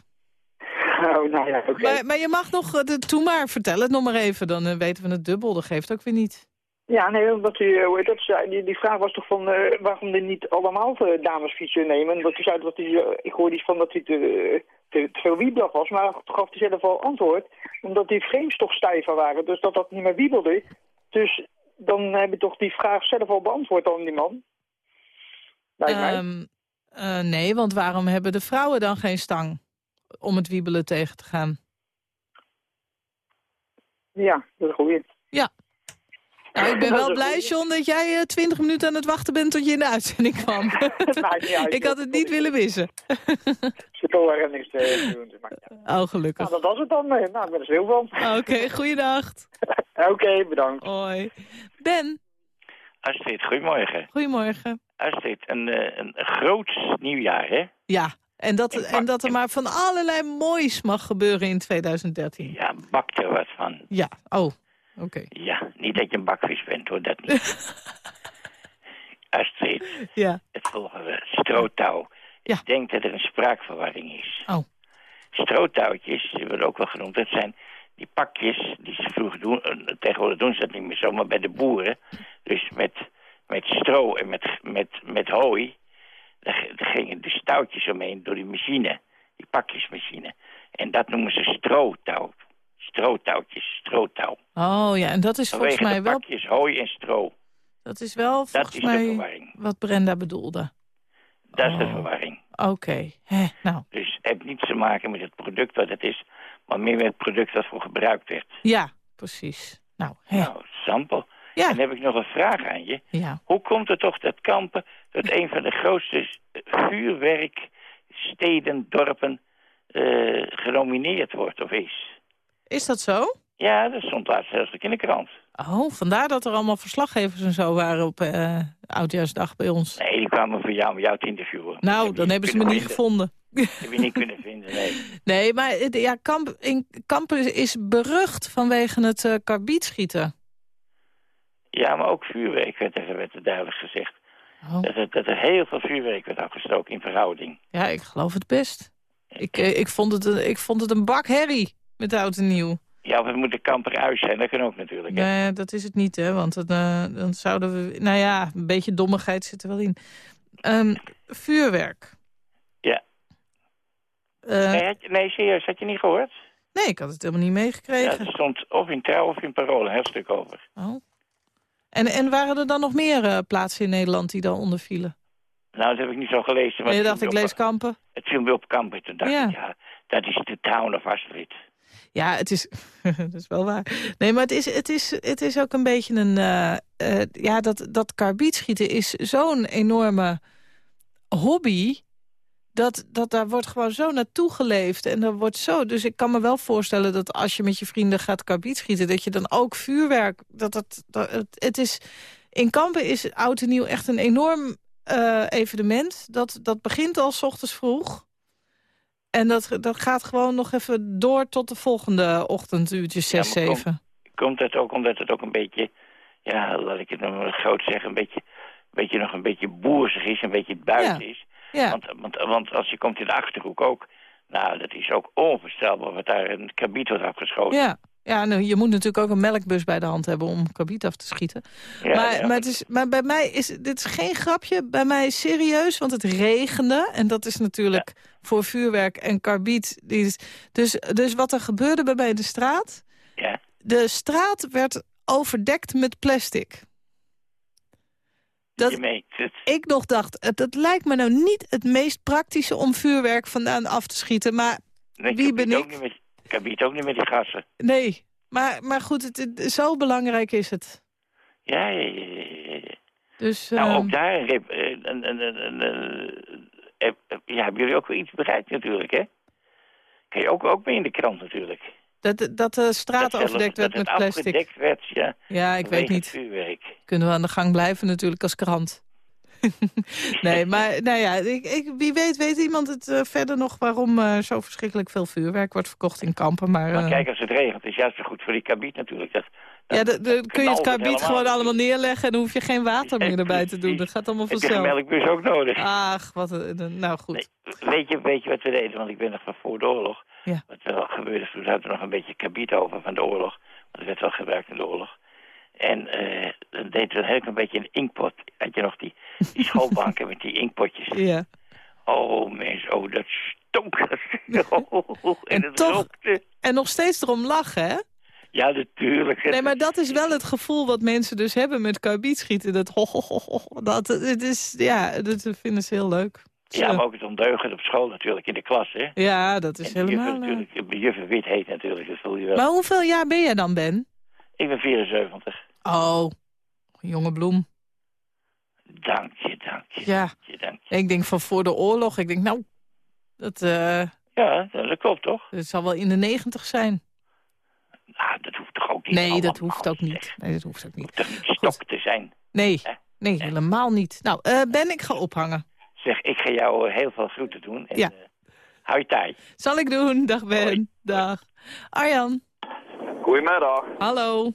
Oh, nou ja, oké. Maar, maar je mag nog, eh, de, toe maar, vertel het nog maar even. Dan eh, weten we het dubbel, dat geeft ook weer niet. Ja, nee, omdat u, eh, hoe heet dat, die, die vraag was toch van waarom die niet allemaal eh, damesfietsen nemen. Dat hij zei dat hij, eh, ik hoorde iets van dat hij te, te, te veel wiebelig was, maar gaf hij zelf al antwoord. Omdat die frames toch stijver waren, dus dat dat niet meer wiebelde. Dus dan heb je toch die vraag zelf al beantwoord aan die man. Ehm, eh, nee, want waarom hebben de vrouwen dan geen stang om het wiebelen tegen te gaan? Ja, dat is. Ja. Nou, ik ben wel blij. John, dat jij twintig minuten aan het wachten bent tot je in de uitzending kwam. maakt niet uit, ik had het niet willen missen. (laughs) Ze kan er niks te doen. dus. Oh, gelukkig. Nou, dat was het dan. eh. Nou, ik ben er heel van. Oké, (laughs) goeiedag. Oké, bedankt. Hoi. Ben, Astrid, goedemorgen. goedemorgen. Astrid, een, eh, een groot nieuwjaar, hè? Ja, en dat, en dat er maar van allerlei moois mag gebeuren in 2013. Ja, bak er wat van. Ja, oh, oké. Ja, niet dat je een bakvis bent, hoor, dat niet. (laughs) Astrid, Ja. het volgende, strootouw. Ik denk dat er een spraakverwarring is. Oh. Strootouwtjes, die worden ook wel genoemd, dat zijn die pakjes die ze vroeger doen. eh, Tegenwoordig doen ze dat niet meer zo, maar bij de boeren. Dus met, met stro en met, met, met hooi, daar, daar gingen de touwtjes omheen door die machine, die pakjesmachine. En dat noemen ze strootouw. Strootouwtjes, strootouw. Oh ja, en dat is volgens mij wel, pakjes hooi en stro. dat is wel volgens is de mij verwarring. wat Brenda bedoelde. Dat is Oh. de verwarring. Oké, nou, Dus het heeft niets te maken met het product wat het is, maar meer met het product dat voor gebruikt werd. ja, precies. Nou, hè. Nou, sample. Ja. En dan heb ik nog een vraag aan je. Ja. Hoe komt het toch dat Kampen tot een van de grootste vuurwerksteden, dorpen eh, genomineerd wordt of is? Is dat zo? Ja, dat stond laatst zelfs in de krant. Oh, vandaar dat er allemaal verslaggevers en zo waren op eh, Oudjaarsdag bij ons. Nee, die kwamen voor jou om jou te interviewen. Nou, dan hebben ze me niet gevonden. Heb je niet kunnen vinden, nee. (laughs) Nee, maar ja, Kamp, in, Kampen is berucht vanwege het eh karbietschieten. Ja, maar ook vuurwerk werd er, werd er duidelijk gezegd. Oh. Dat, er, dat er heel veel vuurwerk werd afgestoken in verhouding. Ja, ik geloof het best. Ik, eh, ik, vond, het een, ik vond het een bak herrie met oud en nieuw. Ja, of het moet een kamperhuis zijn, dat kan ook natuurlijk. hè. Nee, dat is het niet, hè. Want dan, eh, dan zouden we... Nou ja, een beetje dommigheid zit er wel in. Ehm, vuurwerk. Ja. Eh, nee, had je- nee, serieus, had je niet gehoord? nee, ik had het helemaal niet Ja, meegekregen. er stond of in Trouw of in Parool een stuk over. Oh. En, en waren er dan nog meer eh, plaatsen in Nederland die dan ondervielen? Nou, dat heb ik niet zo gelezen. Maar je het dacht, ik lees op- Kampen? Het viel me op Kampen. Toen dacht Ja. ik, ja, dat is de town of Astrid. Ja, het is, (laughs) dat is wel waar. Nee, maar het is, het is, het is ook een beetje een... eh, eh, ja, dat, dat karbietschieten is zo'n enorme hobby... Dat, dat daar wordt gewoon zo naartoe geleefd. En er wordt zo... Dus ik kan me wel voorstellen dat als je met je vrienden gaat karbietschieten... dat je dan ook vuurwerk... Dat, dat, dat, het, het is, in Kampen is Oud en Nieuw echt een enorm eh, evenement. Dat, dat begint al s ochtends vroeg. En dat, dat gaat gewoon nog even door tot de volgende ochtend, uurtjes Ja, 6, maar kom- 7. Komt dat ook omdat het ook een beetje, ja, laat ik het nog maar groot zeggen, een beetje, beetje nog een beetje boersig is, een beetje buiten Ja. is. Ja. Want, want, want als je komt in de Achterhoek ook, nou, dat is ook onvoorstelbaar wat daar een kabiet wordt afgeschoten. Ja, Ja, nou, je moet natuurlijk ook een melkbus bij de hand hebben om karbiet af te schieten. Ja, maar, ja. maar, het is, maar bij mij is dit is geen grapje. Bij mij is serieus, want het regende. En dat is natuurlijk voor vuurwerk en karbiet. Dus, dus wat er gebeurde bij mij in de straat... Ja. De straat werd overdekt met plastic. Dat ik nog dacht, het, het lijkt me nou niet het meest praktische om vuurwerk vandaan af te schieten. Maar Nee, wie ben ook ik? met- Karbiet ook niet met die gassen. Nee, maar, maar goed, het, het- zo belangrijk is het. Ja, ja, ja, ja. Dus, Nou, ehm, ook daar eh, een, een, een, een, een- eh, eh, ja, hebben jullie ook wel iets bereikt natuurlijk, hè? Kan je ook, ook mee in de krant natuurlijk. dat, dat de straat Dat werd dat met het plastic. werd, ja. Ja, ik weet niet. het vuurwerk. Kunnen we aan de gang blijven natuurlijk als krant. (laughs) nee, maar nou ja, ik, ik, wie weet weet iemand het eh, verder nog... waarom eh, zo verschrikkelijk veel vuurwerk wordt verkocht in kampen. Maar, Maar eh, kijk, als het regent, is juist goed voor die kabiet natuurlijk. Dat, ja, de- kun je het karbiet helemaal gewoon allemaal neerleggen... en dan hoef je geen water meer erbij te doen. Dat gaat allemaal heb je een vanzelf. melkbus ook nodig. Ach, wat een... Nou goed. Weet, je, weet je wat we deden? Want ik ben nog van voor de oorlog. Ja. Wat er gebeurde, toen hadden we nog een beetje kabiet over van de oorlog. Want het werd wel gebruikt in de oorlog. En eh, dan deden we een heel klein beetje een inkpot. Had je nog die, die (laughs) schoolbanken met die inkpotjes. Ja. Oh mensen, oh dat stonk. (laughs) (laughs) en, het toch- rookte. En nog steeds erom lachen, hè? Ja, natuurlijk. Nee, maar dat is wel het gevoel wat mensen dus hebben met karbietschieten. Dat ho, ho, ho, ho, dat het is, ja, dat vinden ze heel leuk. Ja, maar ook het ondeugend op school natuurlijk, in de klas, hè. Ja, dat is En juffer helemaal... eh. natuurlijk, juffer wit heet natuurlijk, dat voel je wel. Maar hoeveel jaar ben jij dan, Ben? Ik ben 74. Oh, jonge bloem. Dank je, dank je, Ja. dank je, dank je. Ik denk van voor de oorlog. Ik denk, nou, dat, eh, Ja, dat klopt toch? dat zal wel in de negentig zijn. Nou, dat hoeft toch ook niet Nee, dat hoeft ook niet. Nee, dat hoeft ook niet. toch niet stok te zijn. Nee, nee, helemaal niet. Nou, eh, Ben, ik ga ophangen. Zeg, ik ga jou eh, heel veel groeten doen. En, Ja. eh, hou je taai. Zal ik doen. Dag, Ben. Dag. Arjan. Goedemiddag. Hallo.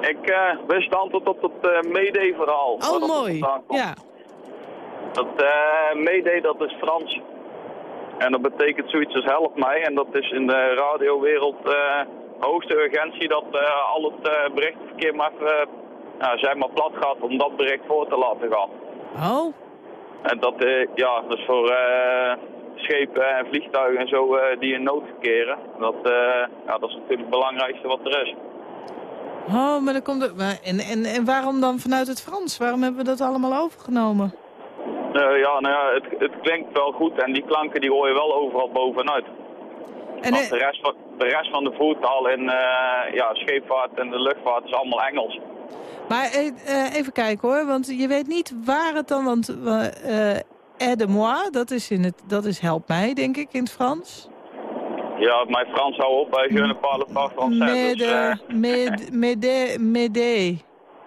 Ik eh wist antwoord op het eh Mayday-verhaal. waar Oh, mooi. Ja. Dat eh Mayday, dat is Frans. En dat betekent zoiets als help mij. En dat is in de radiowereld eh hoogste urgentie dat al het eh, berichtverkeer maar even, nou, zeg maar plat gaat om dat bericht voor te laten gaan. Oh. En dat, ja, dat is voor schepen en vliegtuigen en zo die in nood verkeren. Dat, ja, dat is natuurlijk het belangrijkste wat er is. Oh, maar dan komt maar- En, en, en waarom dan vanuit het Frans? Waarom hebben we dat allemaal overgenomen? Eh, ja, nou ja, het, het klinkt wel goed en die klanken die hoor je wel overal bovenuit. En, Want de rest, van, de rest van de voertaal in eh, ja, scheepvaart en de luchtvaart is allemaal Engels. Maar eh, eh, even kijken hoor, want je weet niet waar het dan... Want eh aide-moi, dat, is in het- dat is help mij, denk ik, in het Frans. Ja, mijn Frans hou op bij ne parle pas français. Dus, eh, Mede, med, mede, mede,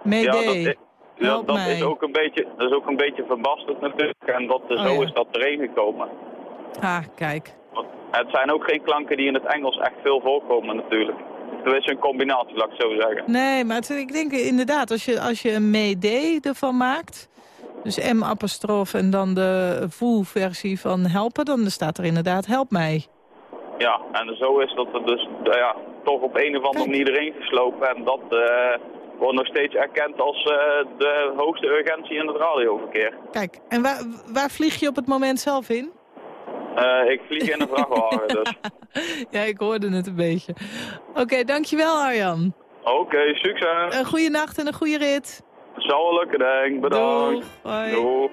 mede. ja, dat, is, ja, dat, is ook een beetje, dat is ook een beetje verbasterd natuurlijk. En dat, Oh, zo ja. is dat erin gekomen. Ah, kijk. Het zijn ook geen klanken die in het Engels echt veel voorkomen natuurlijk. Het is een combinatie, laat ik zo zeggen. Nee, maar het- ik denk inderdaad, als je, als je een mede ervan maakt... dus M-apostrof en dan de voe-versie van helpen... dan staat er inderdaad help mij. Ja, en zo is dat er dus nou ja, toch op een of andere manier erin geslopen. En dat eh, wordt nog steeds erkend als eh, de hoogste urgentie in het radioverkeer. Kijk, en waar, waar vlieg je op het moment zelf in? Eh, ik vlieg in een vrachtwagen, dus. (laughs) Ja, ik hoorde het een beetje. Oké, dankjewel Arjan. Oké, succes. Een goede nacht en een goede rit. Zal wel lukken, denk. Bedankt. Doeg. Doeg.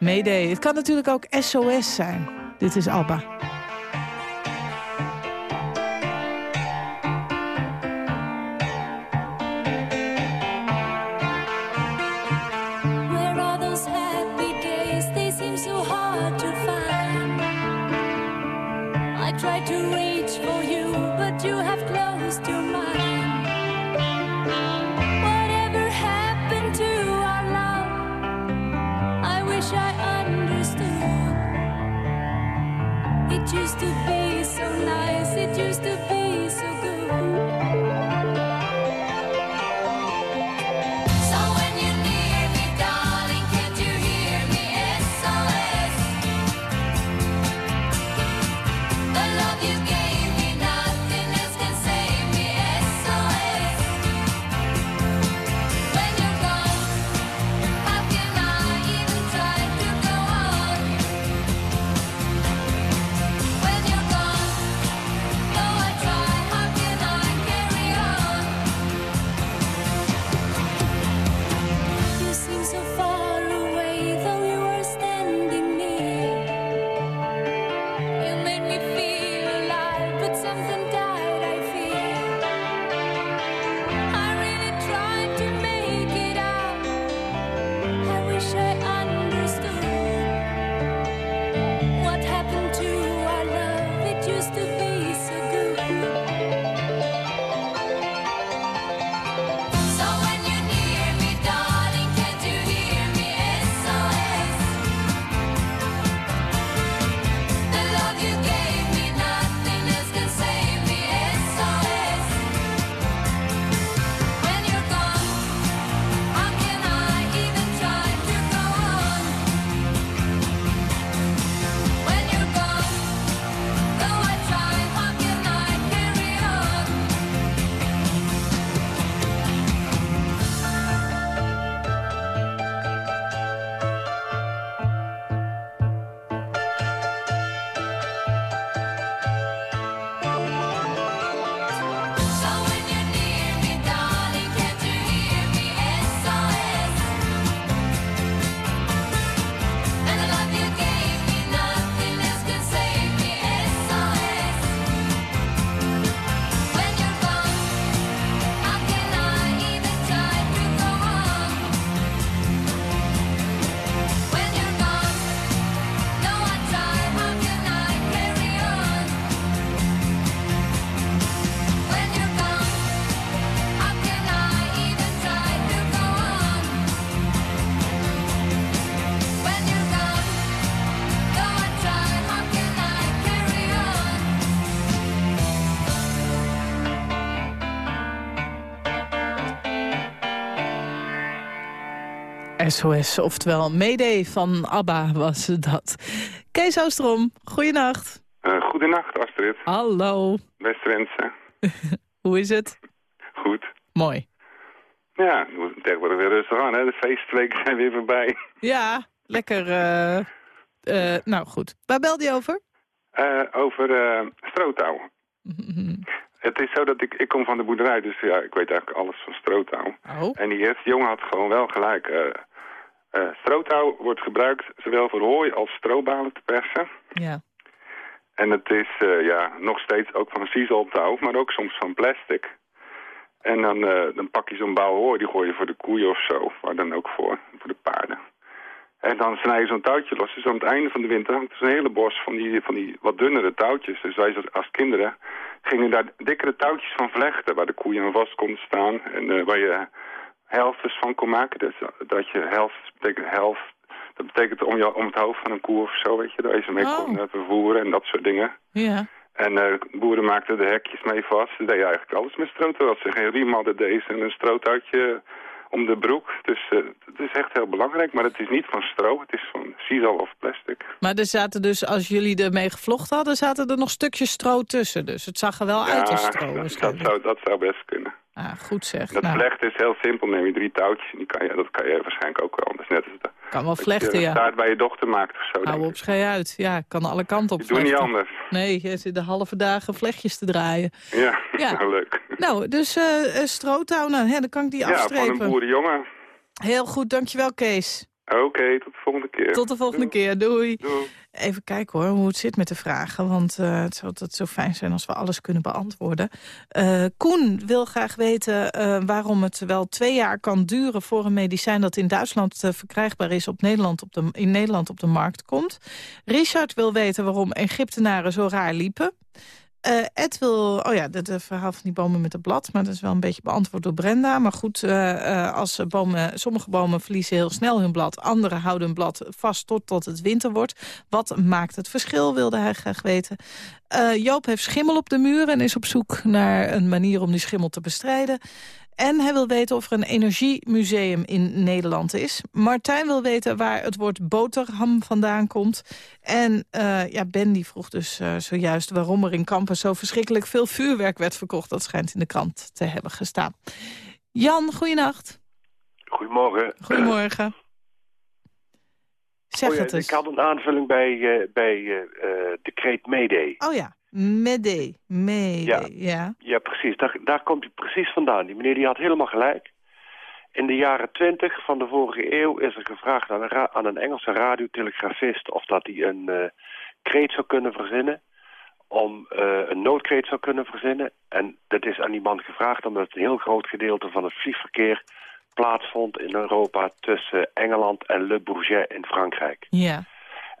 Mayday. Het kan natuurlijk ook SOS zijn. Dit is Abba. SOS, oftewel Mayday van ABBA was dat. Kees Oostrom, goeienacht. Uh, goedenacht, Astrid. Hallo. Beste wensen. (laughs) Hoe is het? Goed. Mooi. Ja, tegenwoordig weer rustig aan, hè. De feestweken zijn weer voorbij. Ja, lekker. Uh, uh, nou goed. Waar belde je over? over strootouw. (laughs) Het is zo dat ik, ik kom van de boerderij, dus ja, ik weet eigenlijk alles van strootouw. Oh. En die eerste jongen had gewoon wel gelijk. Uh, uh, strootouw wordt gebruikt zowel voor hooi als strobalen te persen. Ja. En het is uh, ja, nog steeds ook van siezeltouw, maar ook soms van plastic. En dan, dan pak je zo'n bouw hooi, die gooi je voor de koeien of zo, waar dan ook voor, voor de paarden. En dan snij je zo'n touwtje los. Dus aan het einde van de winter hangt er zo'n hele bos van die, van die wat dunnere touwtjes. Dus wij als kinderen gingen daar dikkere touwtjes van vlechten... waar de koeien aan vast konden staan en uh, waar je helftjes van kon maken. Dus dat je helft betekent helft. Dat betekent om, je, om het hoofd van een koe of zo, weet je. Daar je ze mee Oh. kon uh, vervoeren en dat soort dingen. Ja. En uh, boeren maakten de hekjes mee vast. Ze deden eigenlijk alles met strootouw. Als ze geen riem hadden, deden ze een strootouwtje om de broek. Dus uh, het is echt heel belangrijk. Maar het is niet van stro, het is van sisal of plastic. Maar er zaten dus, als jullie ermee gevlochten hadden, zaten er nog stukjes stro tussen. Dus het zag er wel uit als stro dat, zou, dat zou best kunnen. Ah, goed zeg. Dat nou, vlechten is heel simpel. Neem je drie touwtjes die kan je, dat kan je waarschijnlijk ook wel. Is net als de, kan wel vlechten, je ja. een taart bij je dochter maakt of zo. Hou op, schei uit. Ja, kan alle kanten op Ik doe niet anders. Nee, je zit de halve dagen vlechtjes te draaien. Ja, (laughs) Ja. (laughs) nou, leuk. Nou, dus uh, strootouw, nou, hè, dan kan ik die Ja, van afstrepen. een boerenjongen. Heel goed, dankjewel Kees. Oké, tot de volgende keer. Tot de volgende keer, doei. Doei. Even kijken hoor, hoe het zit met de vragen. Want uh, het zou altijd zo fijn zijn als we alles kunnen beantwoorden. Uh, Koen wil graag weten uh, waarom het wel twee jaar kan duren... voor een medicijn dat in Duitsland verkrijgbaar is... Op Nederland op de, in Nederland op de markt komt. Richard wil weten waarom Egyptenaren zo raar liepen. Uh, Ed wil, oh ja, het verhaal van die bomen met het blad... maar dat is wel een beetje beantwoord door Brenda. Maar goed, uh, uh, als bomen, sommige bomen verliezen heel snel hun blad... andere houden hun blad vast totdat het winter wordt. Wat maakt het verschil, wilde hij graag weten. Joop heeft schimmel op de muur en is op zoek naar een manier om die schimmel te bestrijden. En hij wil weten of er een energiemuseum in Nederland is. Martijn wil weten waar het woord boterham vandaan komt. En uh, ja, Ben die vroeg dus uh, zojuist waarom er in Kampen zo verschrikkelijk veel vuurwerk werd verkocht. Dat schijnt in de krant te hebben gestaan. Jan, goeienacht. Goedemorgen. Goedemorgen. Zeg oh ja, het eens. Ik had een aanvulling bij, uh, bij decreet Mayday. Oh ja, Mayday. Mayday, ja. Ja, ja precies. Daar, daar komt hij precies vandaan. Die meneer die had helemaal gelijk. In de jaren twintig van de vorige eeuw is er gevraagd aan een, aan een Engelse radiotelegrafist... of dat hij een uh, kreet zou kunnen verzinnen. Om uh, een noodkreet zou kunnen verzinnen. En dat is aan die man gevraagd omdat een heel groot gedeelte van het vliegverkeer plaatsvond in Europa tussen Engeland en Le Bourget in Frankrijk. Ja.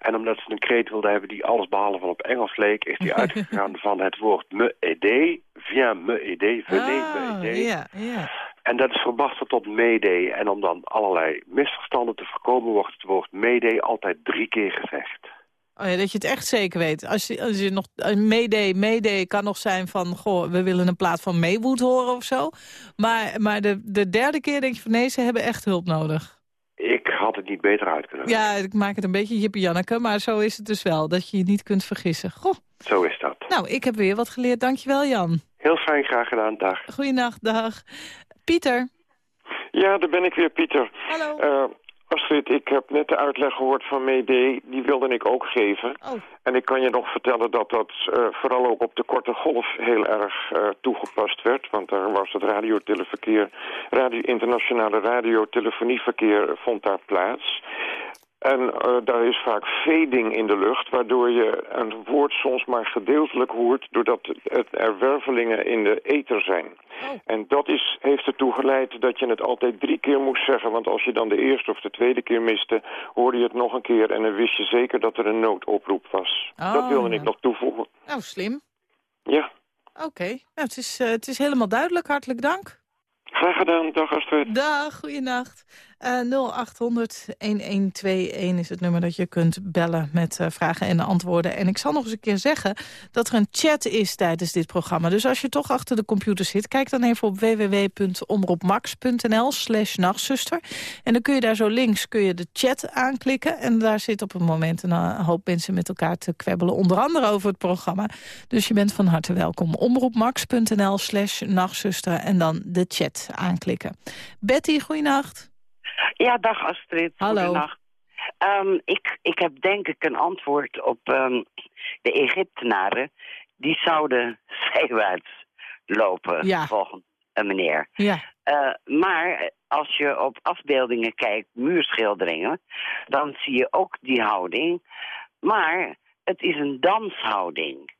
En omdat ze een kreet wilden hebben die alles behalve van op Engels leek... is die (laughs) uitgegaan van het woord me aider, viens me aider, venez oh, me aider. Ja, ja. En dat is verbasterd tot mayday. En om dan allerlei misverstanden te voorkomen... wordt het woord mayday altijd drie keer gezegd. Oh ja, dat je het echt zeker weet. Als je, als je nog mayday, mayday kan nog zijn van... goh, we willen een plaat van Maywood horen of zo. Maar, maar de, de derde keer denk je van... nee, ze hebben echt hulp nodig. Had het niet beter uit kunnen Ja, ik maak het een beetje Jippie Janneke, maar zo is het dus wel. Dat je je niet kunt vergissen. Goh. Zo is dat. Nou, ik heb weer wat geleerd. Dankjewel, Jan. Heel fijn, graag gedaan. Dag. Goeienacht, dag. Pieter. Ja, daar ben ik weer, Pieter. Hallo. Uh, Astrid, ik heb net de uitleg gehoord van Mayday. Die wilde ik ook geven. Oh. En ik kan je nog vertellen dat dat uh, vooral ook op de korte golf heel erg uh, toegepast werd. Want daar was het radioteleverkeer, radio, internationale radiotelefonieverkeer vond daar plaats. En uh, daar is vaak fading in de lucht, waardoor je een woord soms maar gedeeltelijk hoort... doordat het, er wervelingen in de ether zijn. Oh. En dat is, heeft ertoe geleid dat je het altijd drie keer moest zeggen. Want als je dan de eerste of de tweede keer miste, hoorde je het nog een keer... en dan wist je zeker dat er een noodoproep was. Oh, dat wilde ja. ik nog toevoegen. Nou, slim. Ja. Oké, okay. nou, het, is, uh, het is helemaal duidelijk. Hartelijk dank. Graag gedaan. Dag Astrid. Dag, goeienacht. Uh, 0800-1121 is het nummer dat je kunt bellen met uh, vragen en antwoorden. En ik zal nog eens een keer zeggen dat er een chat is tijdens dit programma. Dus als je toch achter de computer zit, kijk dan even op www.omroepmax.nl slash nachtzuster. En dan kun je daar zo links kun je de chat aanklikken. En daar zit op het moment een uh, hoop mensen met elkaar te kwebbelen. Onder andere over het programma. Dus je bent van harte welkom. Omroepmax.nl slash nachtzuster en dan de chat aanklikken. Betty, goeienacht. Ja, dag Astrid. Hallo. Um, ik, ik heb denk ik een antwoord op um, de Egyptenaren. Die zouden (laughs) zijwaarts lopen, Ja. volgens een meneer. Ja. Uh, maar als je op afbeeldingen kijkt, muurschilderingen... dan zie je ook die houding. Maar het is een danshouding.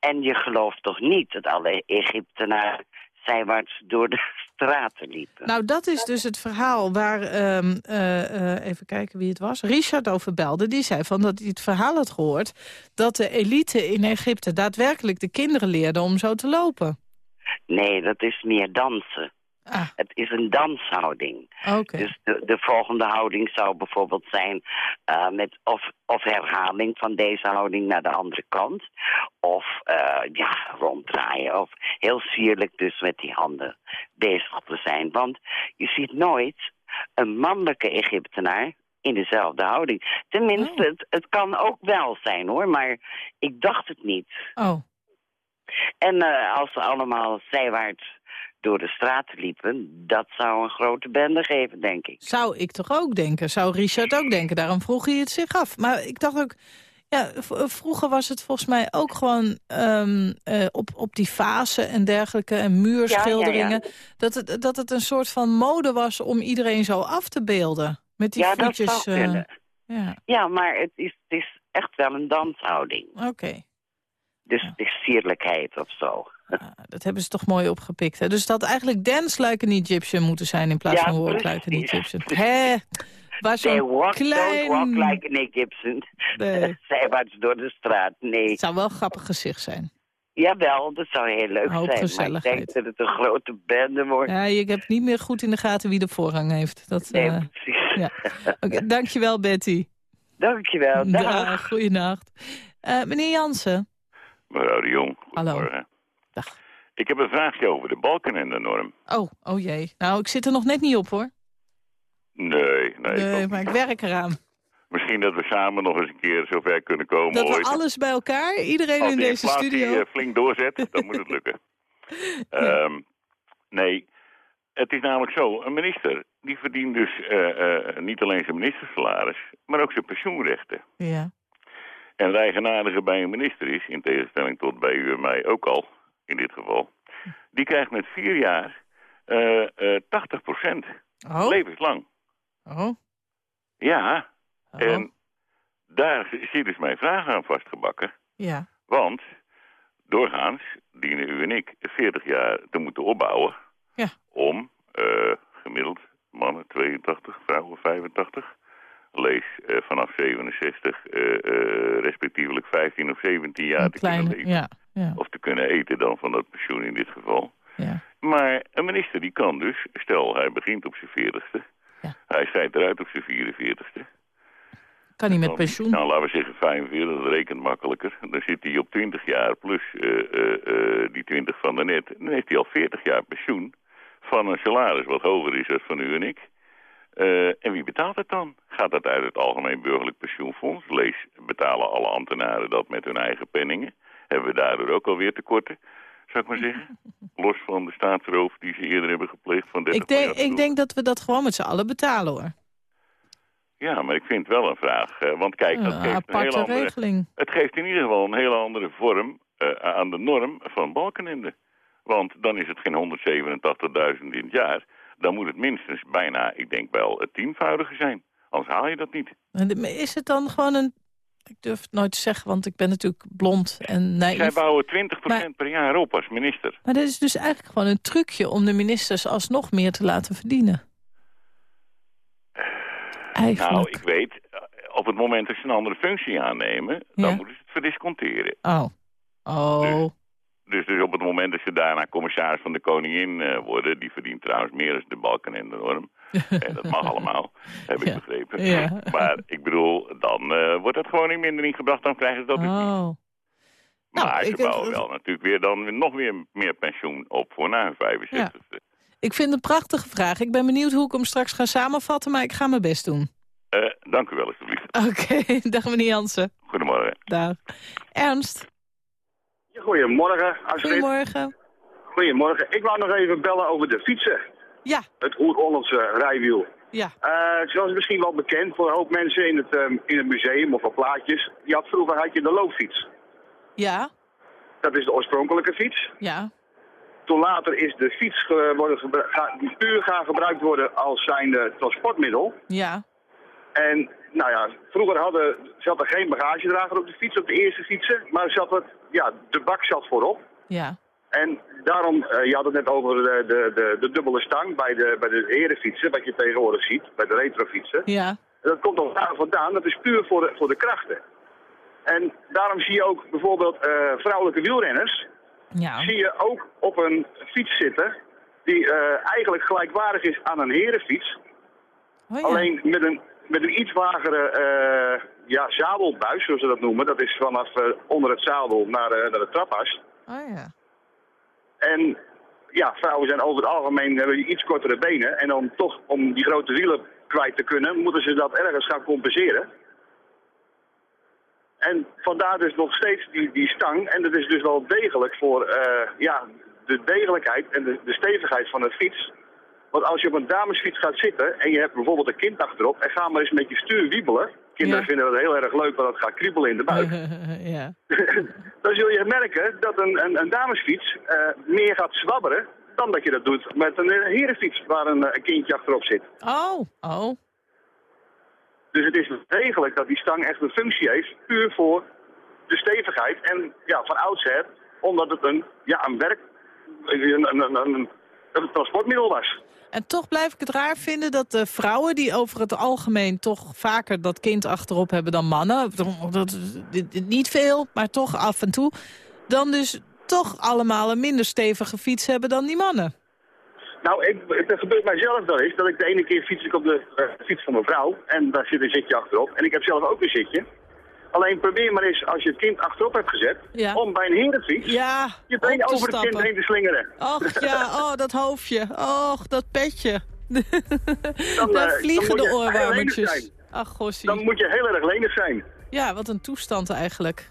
En je gelooft toch niet dat alle Egyptenaren zijwaarts door de straten liepen? Nou, dat is dus het verhaal waar, ehm, eh, eh, even kijken wie het was, Richard over belde. Die zei van dat hij het verhaal had gehoord dat de elite in Egypte daadwerkelijk de kinderen leerde om zo te lopen. Nee, dat is meer dansen. Het is een danshouding. Dus de, de volgende houding zou bijvoorbeeld zijn uh, met of, of herhaling van deze houding naar de andere kant. Of uh, ja, ronddraaien. Of heel sierlijk dus met die handen bezig te zijn. Want je ziet nooit een mannelijke Egyptenaar in dezelfde houding. Tenminste, oh. het, het kan ook wel zijn hoor, maar ik dacht het niet. Oh. En uh, als ze allemaal zijwaarts door de straten liepen, dat zou een grote bende geven, denk ik. Zou ik toch ook denken. Zou Richard ook denken. Daarom vroeg hij het zich af. Maar ik dacht ook... Ja, vroeger was het volgens mij ook gewoon um, uh, op, op die fase en dergelijke... en muurschilderingen, ja, ja, ja. Dat, het, dat het een soort van mode was om iedereen zo af te beelden. Met die ja, voetjes. Uh, ja. ja, maar het is, het is echt wel een danshouding. Oké. Okay. Dus het is sierlijkheid of zo. Ah, dat hebben ze toch mooi opgepikt. Hè? Dus het had eigenlijk dance like an Egyptian moeten zijn... in plaats ja, van walk like an Egyptian. (laughs) Hé, waar zo'n klein... walk like an Egyptian. Nee. (laughs) Zijwaarts door de straat, nee. Het zou wel een grappig gezicht zijn. Jawel, dat zou heel leuk Hoop zijn. Gezelligheid. Maar ik denk dat het een grote bende wordt. Ja, je hebt niet meer goed in de gaten wie de voorrang heeft. Dat, nee, uh, precies. Ja. Okay, (laughs) dankjewel, Betty. Dankjewel, dag. dag goeienacht. Uh, meneer Jansen. Mevrouw de Jong, Hallo. Ik heb een vraagje over de balkenende-norm. Oh, oh jee. Nou, ik zit er nog net niet op, hoor. Nee, nee. Nee, maar ik werk eraan. Misschien dat we samen nog eens een keer zover kunnen komen. Dat we ooit. alles bij elkaar, iedereen Als in de deze studio. uh, flink doorzet, (laughs) dan moet het lukken. Ja. Um, nee, het is namelijk zo. Een minister, die verdient dus uh, uh, niet alleen zijn ministersalaris, maar ook zijn pensioenrechten. Ja. En het eigenaardige bij een minister is, in tegenstelling tot bij u en mij ook al, in dit geval, die krijgt met vier jaar uh, uh, 80 procent. Oh. Levenslang. Oh. Ja. Oh. En daar zit dus mijn vraag aan vastgebakken. Ja. Want doorgaans dienen u en ik 40 jaar te moeten opbouwen ja. om uh, gemiddeld mannen 82, vrouwen 85 lees uh, vanaf 67 uh, uh, respectievelijk 15 of 17 jaar te kleine, kunnen leven. Ja, ja. Of te kunnen eten dan van dat pensioen in dit geval. Ja. Maar een minister die kan dus, stel hij begint op zijn 40ste, ja. hij scheidt eruit op zijn 44ste. Kan hij met pensioen? Nou, laten we zeggen 45, dat rekent makkelijker. Dan zit hij op 20 jaar plus die 20 van daarnet. Dan heeft hij al 40 jaar pensioen van een salaris wat hoger is dan van u en ik. Uh, en wie betaalt het dan? Gaat dat uit het Algemeen Burgerlijk Pensioenfonds? Lees, betalen alle ambtenaren dat met hun eigen penningen? Hebben we daardoor ook alweer tekorten? Zou ik maar zeggen? (laughs) Los van de staatsroof die ze eerder hebben gepleegd van 30 ik denk, ik denk dat we dat gewoon met z'n allen betalen, hoor. Ja, maar ik vind het wel een vraag. Want kijk, dat geeft een aparte hele andere... regeling. Het geeft in ieder geval een hele andere vorm uh, aan de norm van Balkenende. Want dan is het geen 187.000 in het jaar dan moet het minstens bijna, ik denk wel, het tienvoudige zijn. Anders haal je dat niet. Is het dan gewoon een... Ik durf het nooit te zeggen, want ik ben natuurlijk blond en naïef. Zij bouwen 20% Maar- per jaar op als minister. Maar dat is dus eigenlijk gewoon een trucje om de ministers alsnog meer te laten verdienen. Eigenlijk. Nou, ik weet, eh, op het moment dat ze een andere functie aannemen... dan Ja. moeten ze het verdisconteren. Oh. Oh. dus, dus op het moment dat ze daarna commissaris van de koningin eh, worden... die verdient trouwens meer dan de balken en de norm. (laughs) en dat mag allemaal, heb ik begrepen. Ja. Maar ik bedoel, dan eh, wordt het gewoon in mindering gebracht, dan krijgen ze dat dus niet. Oh. Maar ze ik- bouwen wel natuurlijk weer dan nog weer meer pensioen op voor na hun 65 Ik vind het een prachtige vraag. Ik ben benieuwd hoe ik hem straks ga samenvatten, maar ik ga mijn best doen. Eh, dank u wel, alsjeblieft. Oké, (laughs) dag meneer Jansen. Goedemorgen. Dag. Ernst, Goedemorgen, Astrid. goedemorgen. Goedemorgen. Ik wou nog even bellen over de fietsen. Ja. Het Oer-Hollandse rijwiel. Ja. Eh, zoals misschien wel bekend voor een hoop mensen in het, ehm, in het museum of op plaatjes. Je had, vroeger had je de loopfiets. Ja, Dat is de oorspronkelijke fiets. ja, Toen later is de fiets ge- worden gebru- ga- puur gaan gebruikt worden als zijnde transportmiddel. ja. En nou ja, vroeger hadden, zat er geen bagagedrager op de fiets, op de eerste fietsen. Maar zat het, ja, de bak zat voorop. Ja. En daarom, eh, je had het net over de, de, de, de dubbele stang bij de, bij de herenfietsen, wat je tegenwoordig ziet, bij de retrofietsen. Ja. En dat komt nog daar vandaan, dat is puur voor de, voor de krachten. En daarom zie je ook bijvoorbeeld eh, vrouwelijke wielrenners, Ja. zie je ook op een fiets zitten die eh, eigenlijk gelijkwaardig is aan een herenfiets. Oh ja. Alleen met een, met een iets lagere ja, zadelbuis, zoals ze dat noemen. Dat is vanaf eh, onder het zadel naar, eh, naar de trapas. Oh ja. En ja, vrouwen zijn over het algemeen hebben die iets kortere benen. En dan toch, om die grote wielen kwijt te kunnen, moeten ze dat ergens gaan compenseren. En vandaar dus nog steeds die, die stang. En dat is dus wel degelijk voor eh, ja, de degelijkheid en de, de stevigheid van een fiets. Want als je op een damesfiets gaat zitten en je hebt bijvoorbeeld een kind achterop en ga maar eens met je stuur wiebelen. Kinderen Ja. vinden dat heel erg leuk, want dat gaat kriebelen in de buik. (laughs) (laughs) ja. dan zul je merken dat een, een, een damesfiets eh, meer gaat zwabberen dan dat je dat doet met een eh, herenfiets waar een, eh, een kindje achterop zit. Oh, oh. Dus het is degelijk dat die stang echt een functie heeft, puur voor de stevigheid en ja, van oudsher, omdat het een, ja, een werk, een, een, een, een, een transportmiddel was. En toch blijf ik het raar vinden dat de vrouwen die over het algemeen toch vaker dat kind achterop hebben dan mannen. Dat, niet veel, maar toch af en toe. Dan dus toch allemaal een minder stevige fiets hebben dan die mannen. Nou, ik, het gebeurt mij zelf wel eens dat ik de ene keer fiets ik op de eh, fiets van mijn vrouw en daar zit een zitje achterop. En ik heb zelf ook een zitje. Alleen probeer maar eens, als je het kind achterop hebt gezet, Ja. om bij een herenfiets Ja, je been over het kind heen te slingeren. Och ja, oh, dat hoofdje. Och, dat petje. (laughs) Dan, Daar eh, vliegen de oorwarmertjes. Ach, gossie. Dan moet je heel erg lenig zijn. Ja, wat een toestand eigenlijk.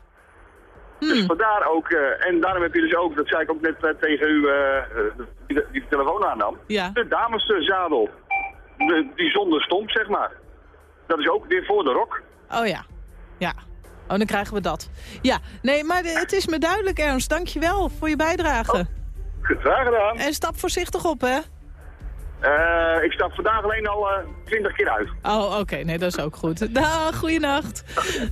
Dus vandaar ook, eh, en daarom heb je dus ook, dat zei ik ook net eh, tegen u, die, de- die de telefoon aannam, Ja. de dameszadel. De, die zonder stomp, zeg maar. Dat is ook weer voor de rok. Oh ja, ja. Oh, dan krijgen we dat. Ja, nee, maar de- het is me duidelijk, Ernst. Dank je wel voor je bijdrage. Graag gedaan. En stap voorzichtig op, hè? Eh, ik stap vandaag alleen al eh, twintig keer uit. Oh, oké. Nee, dat is ook goed. (laughs) Dag, goeienacht.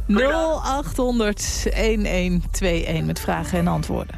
0800 1121 met vragen en antwoorden.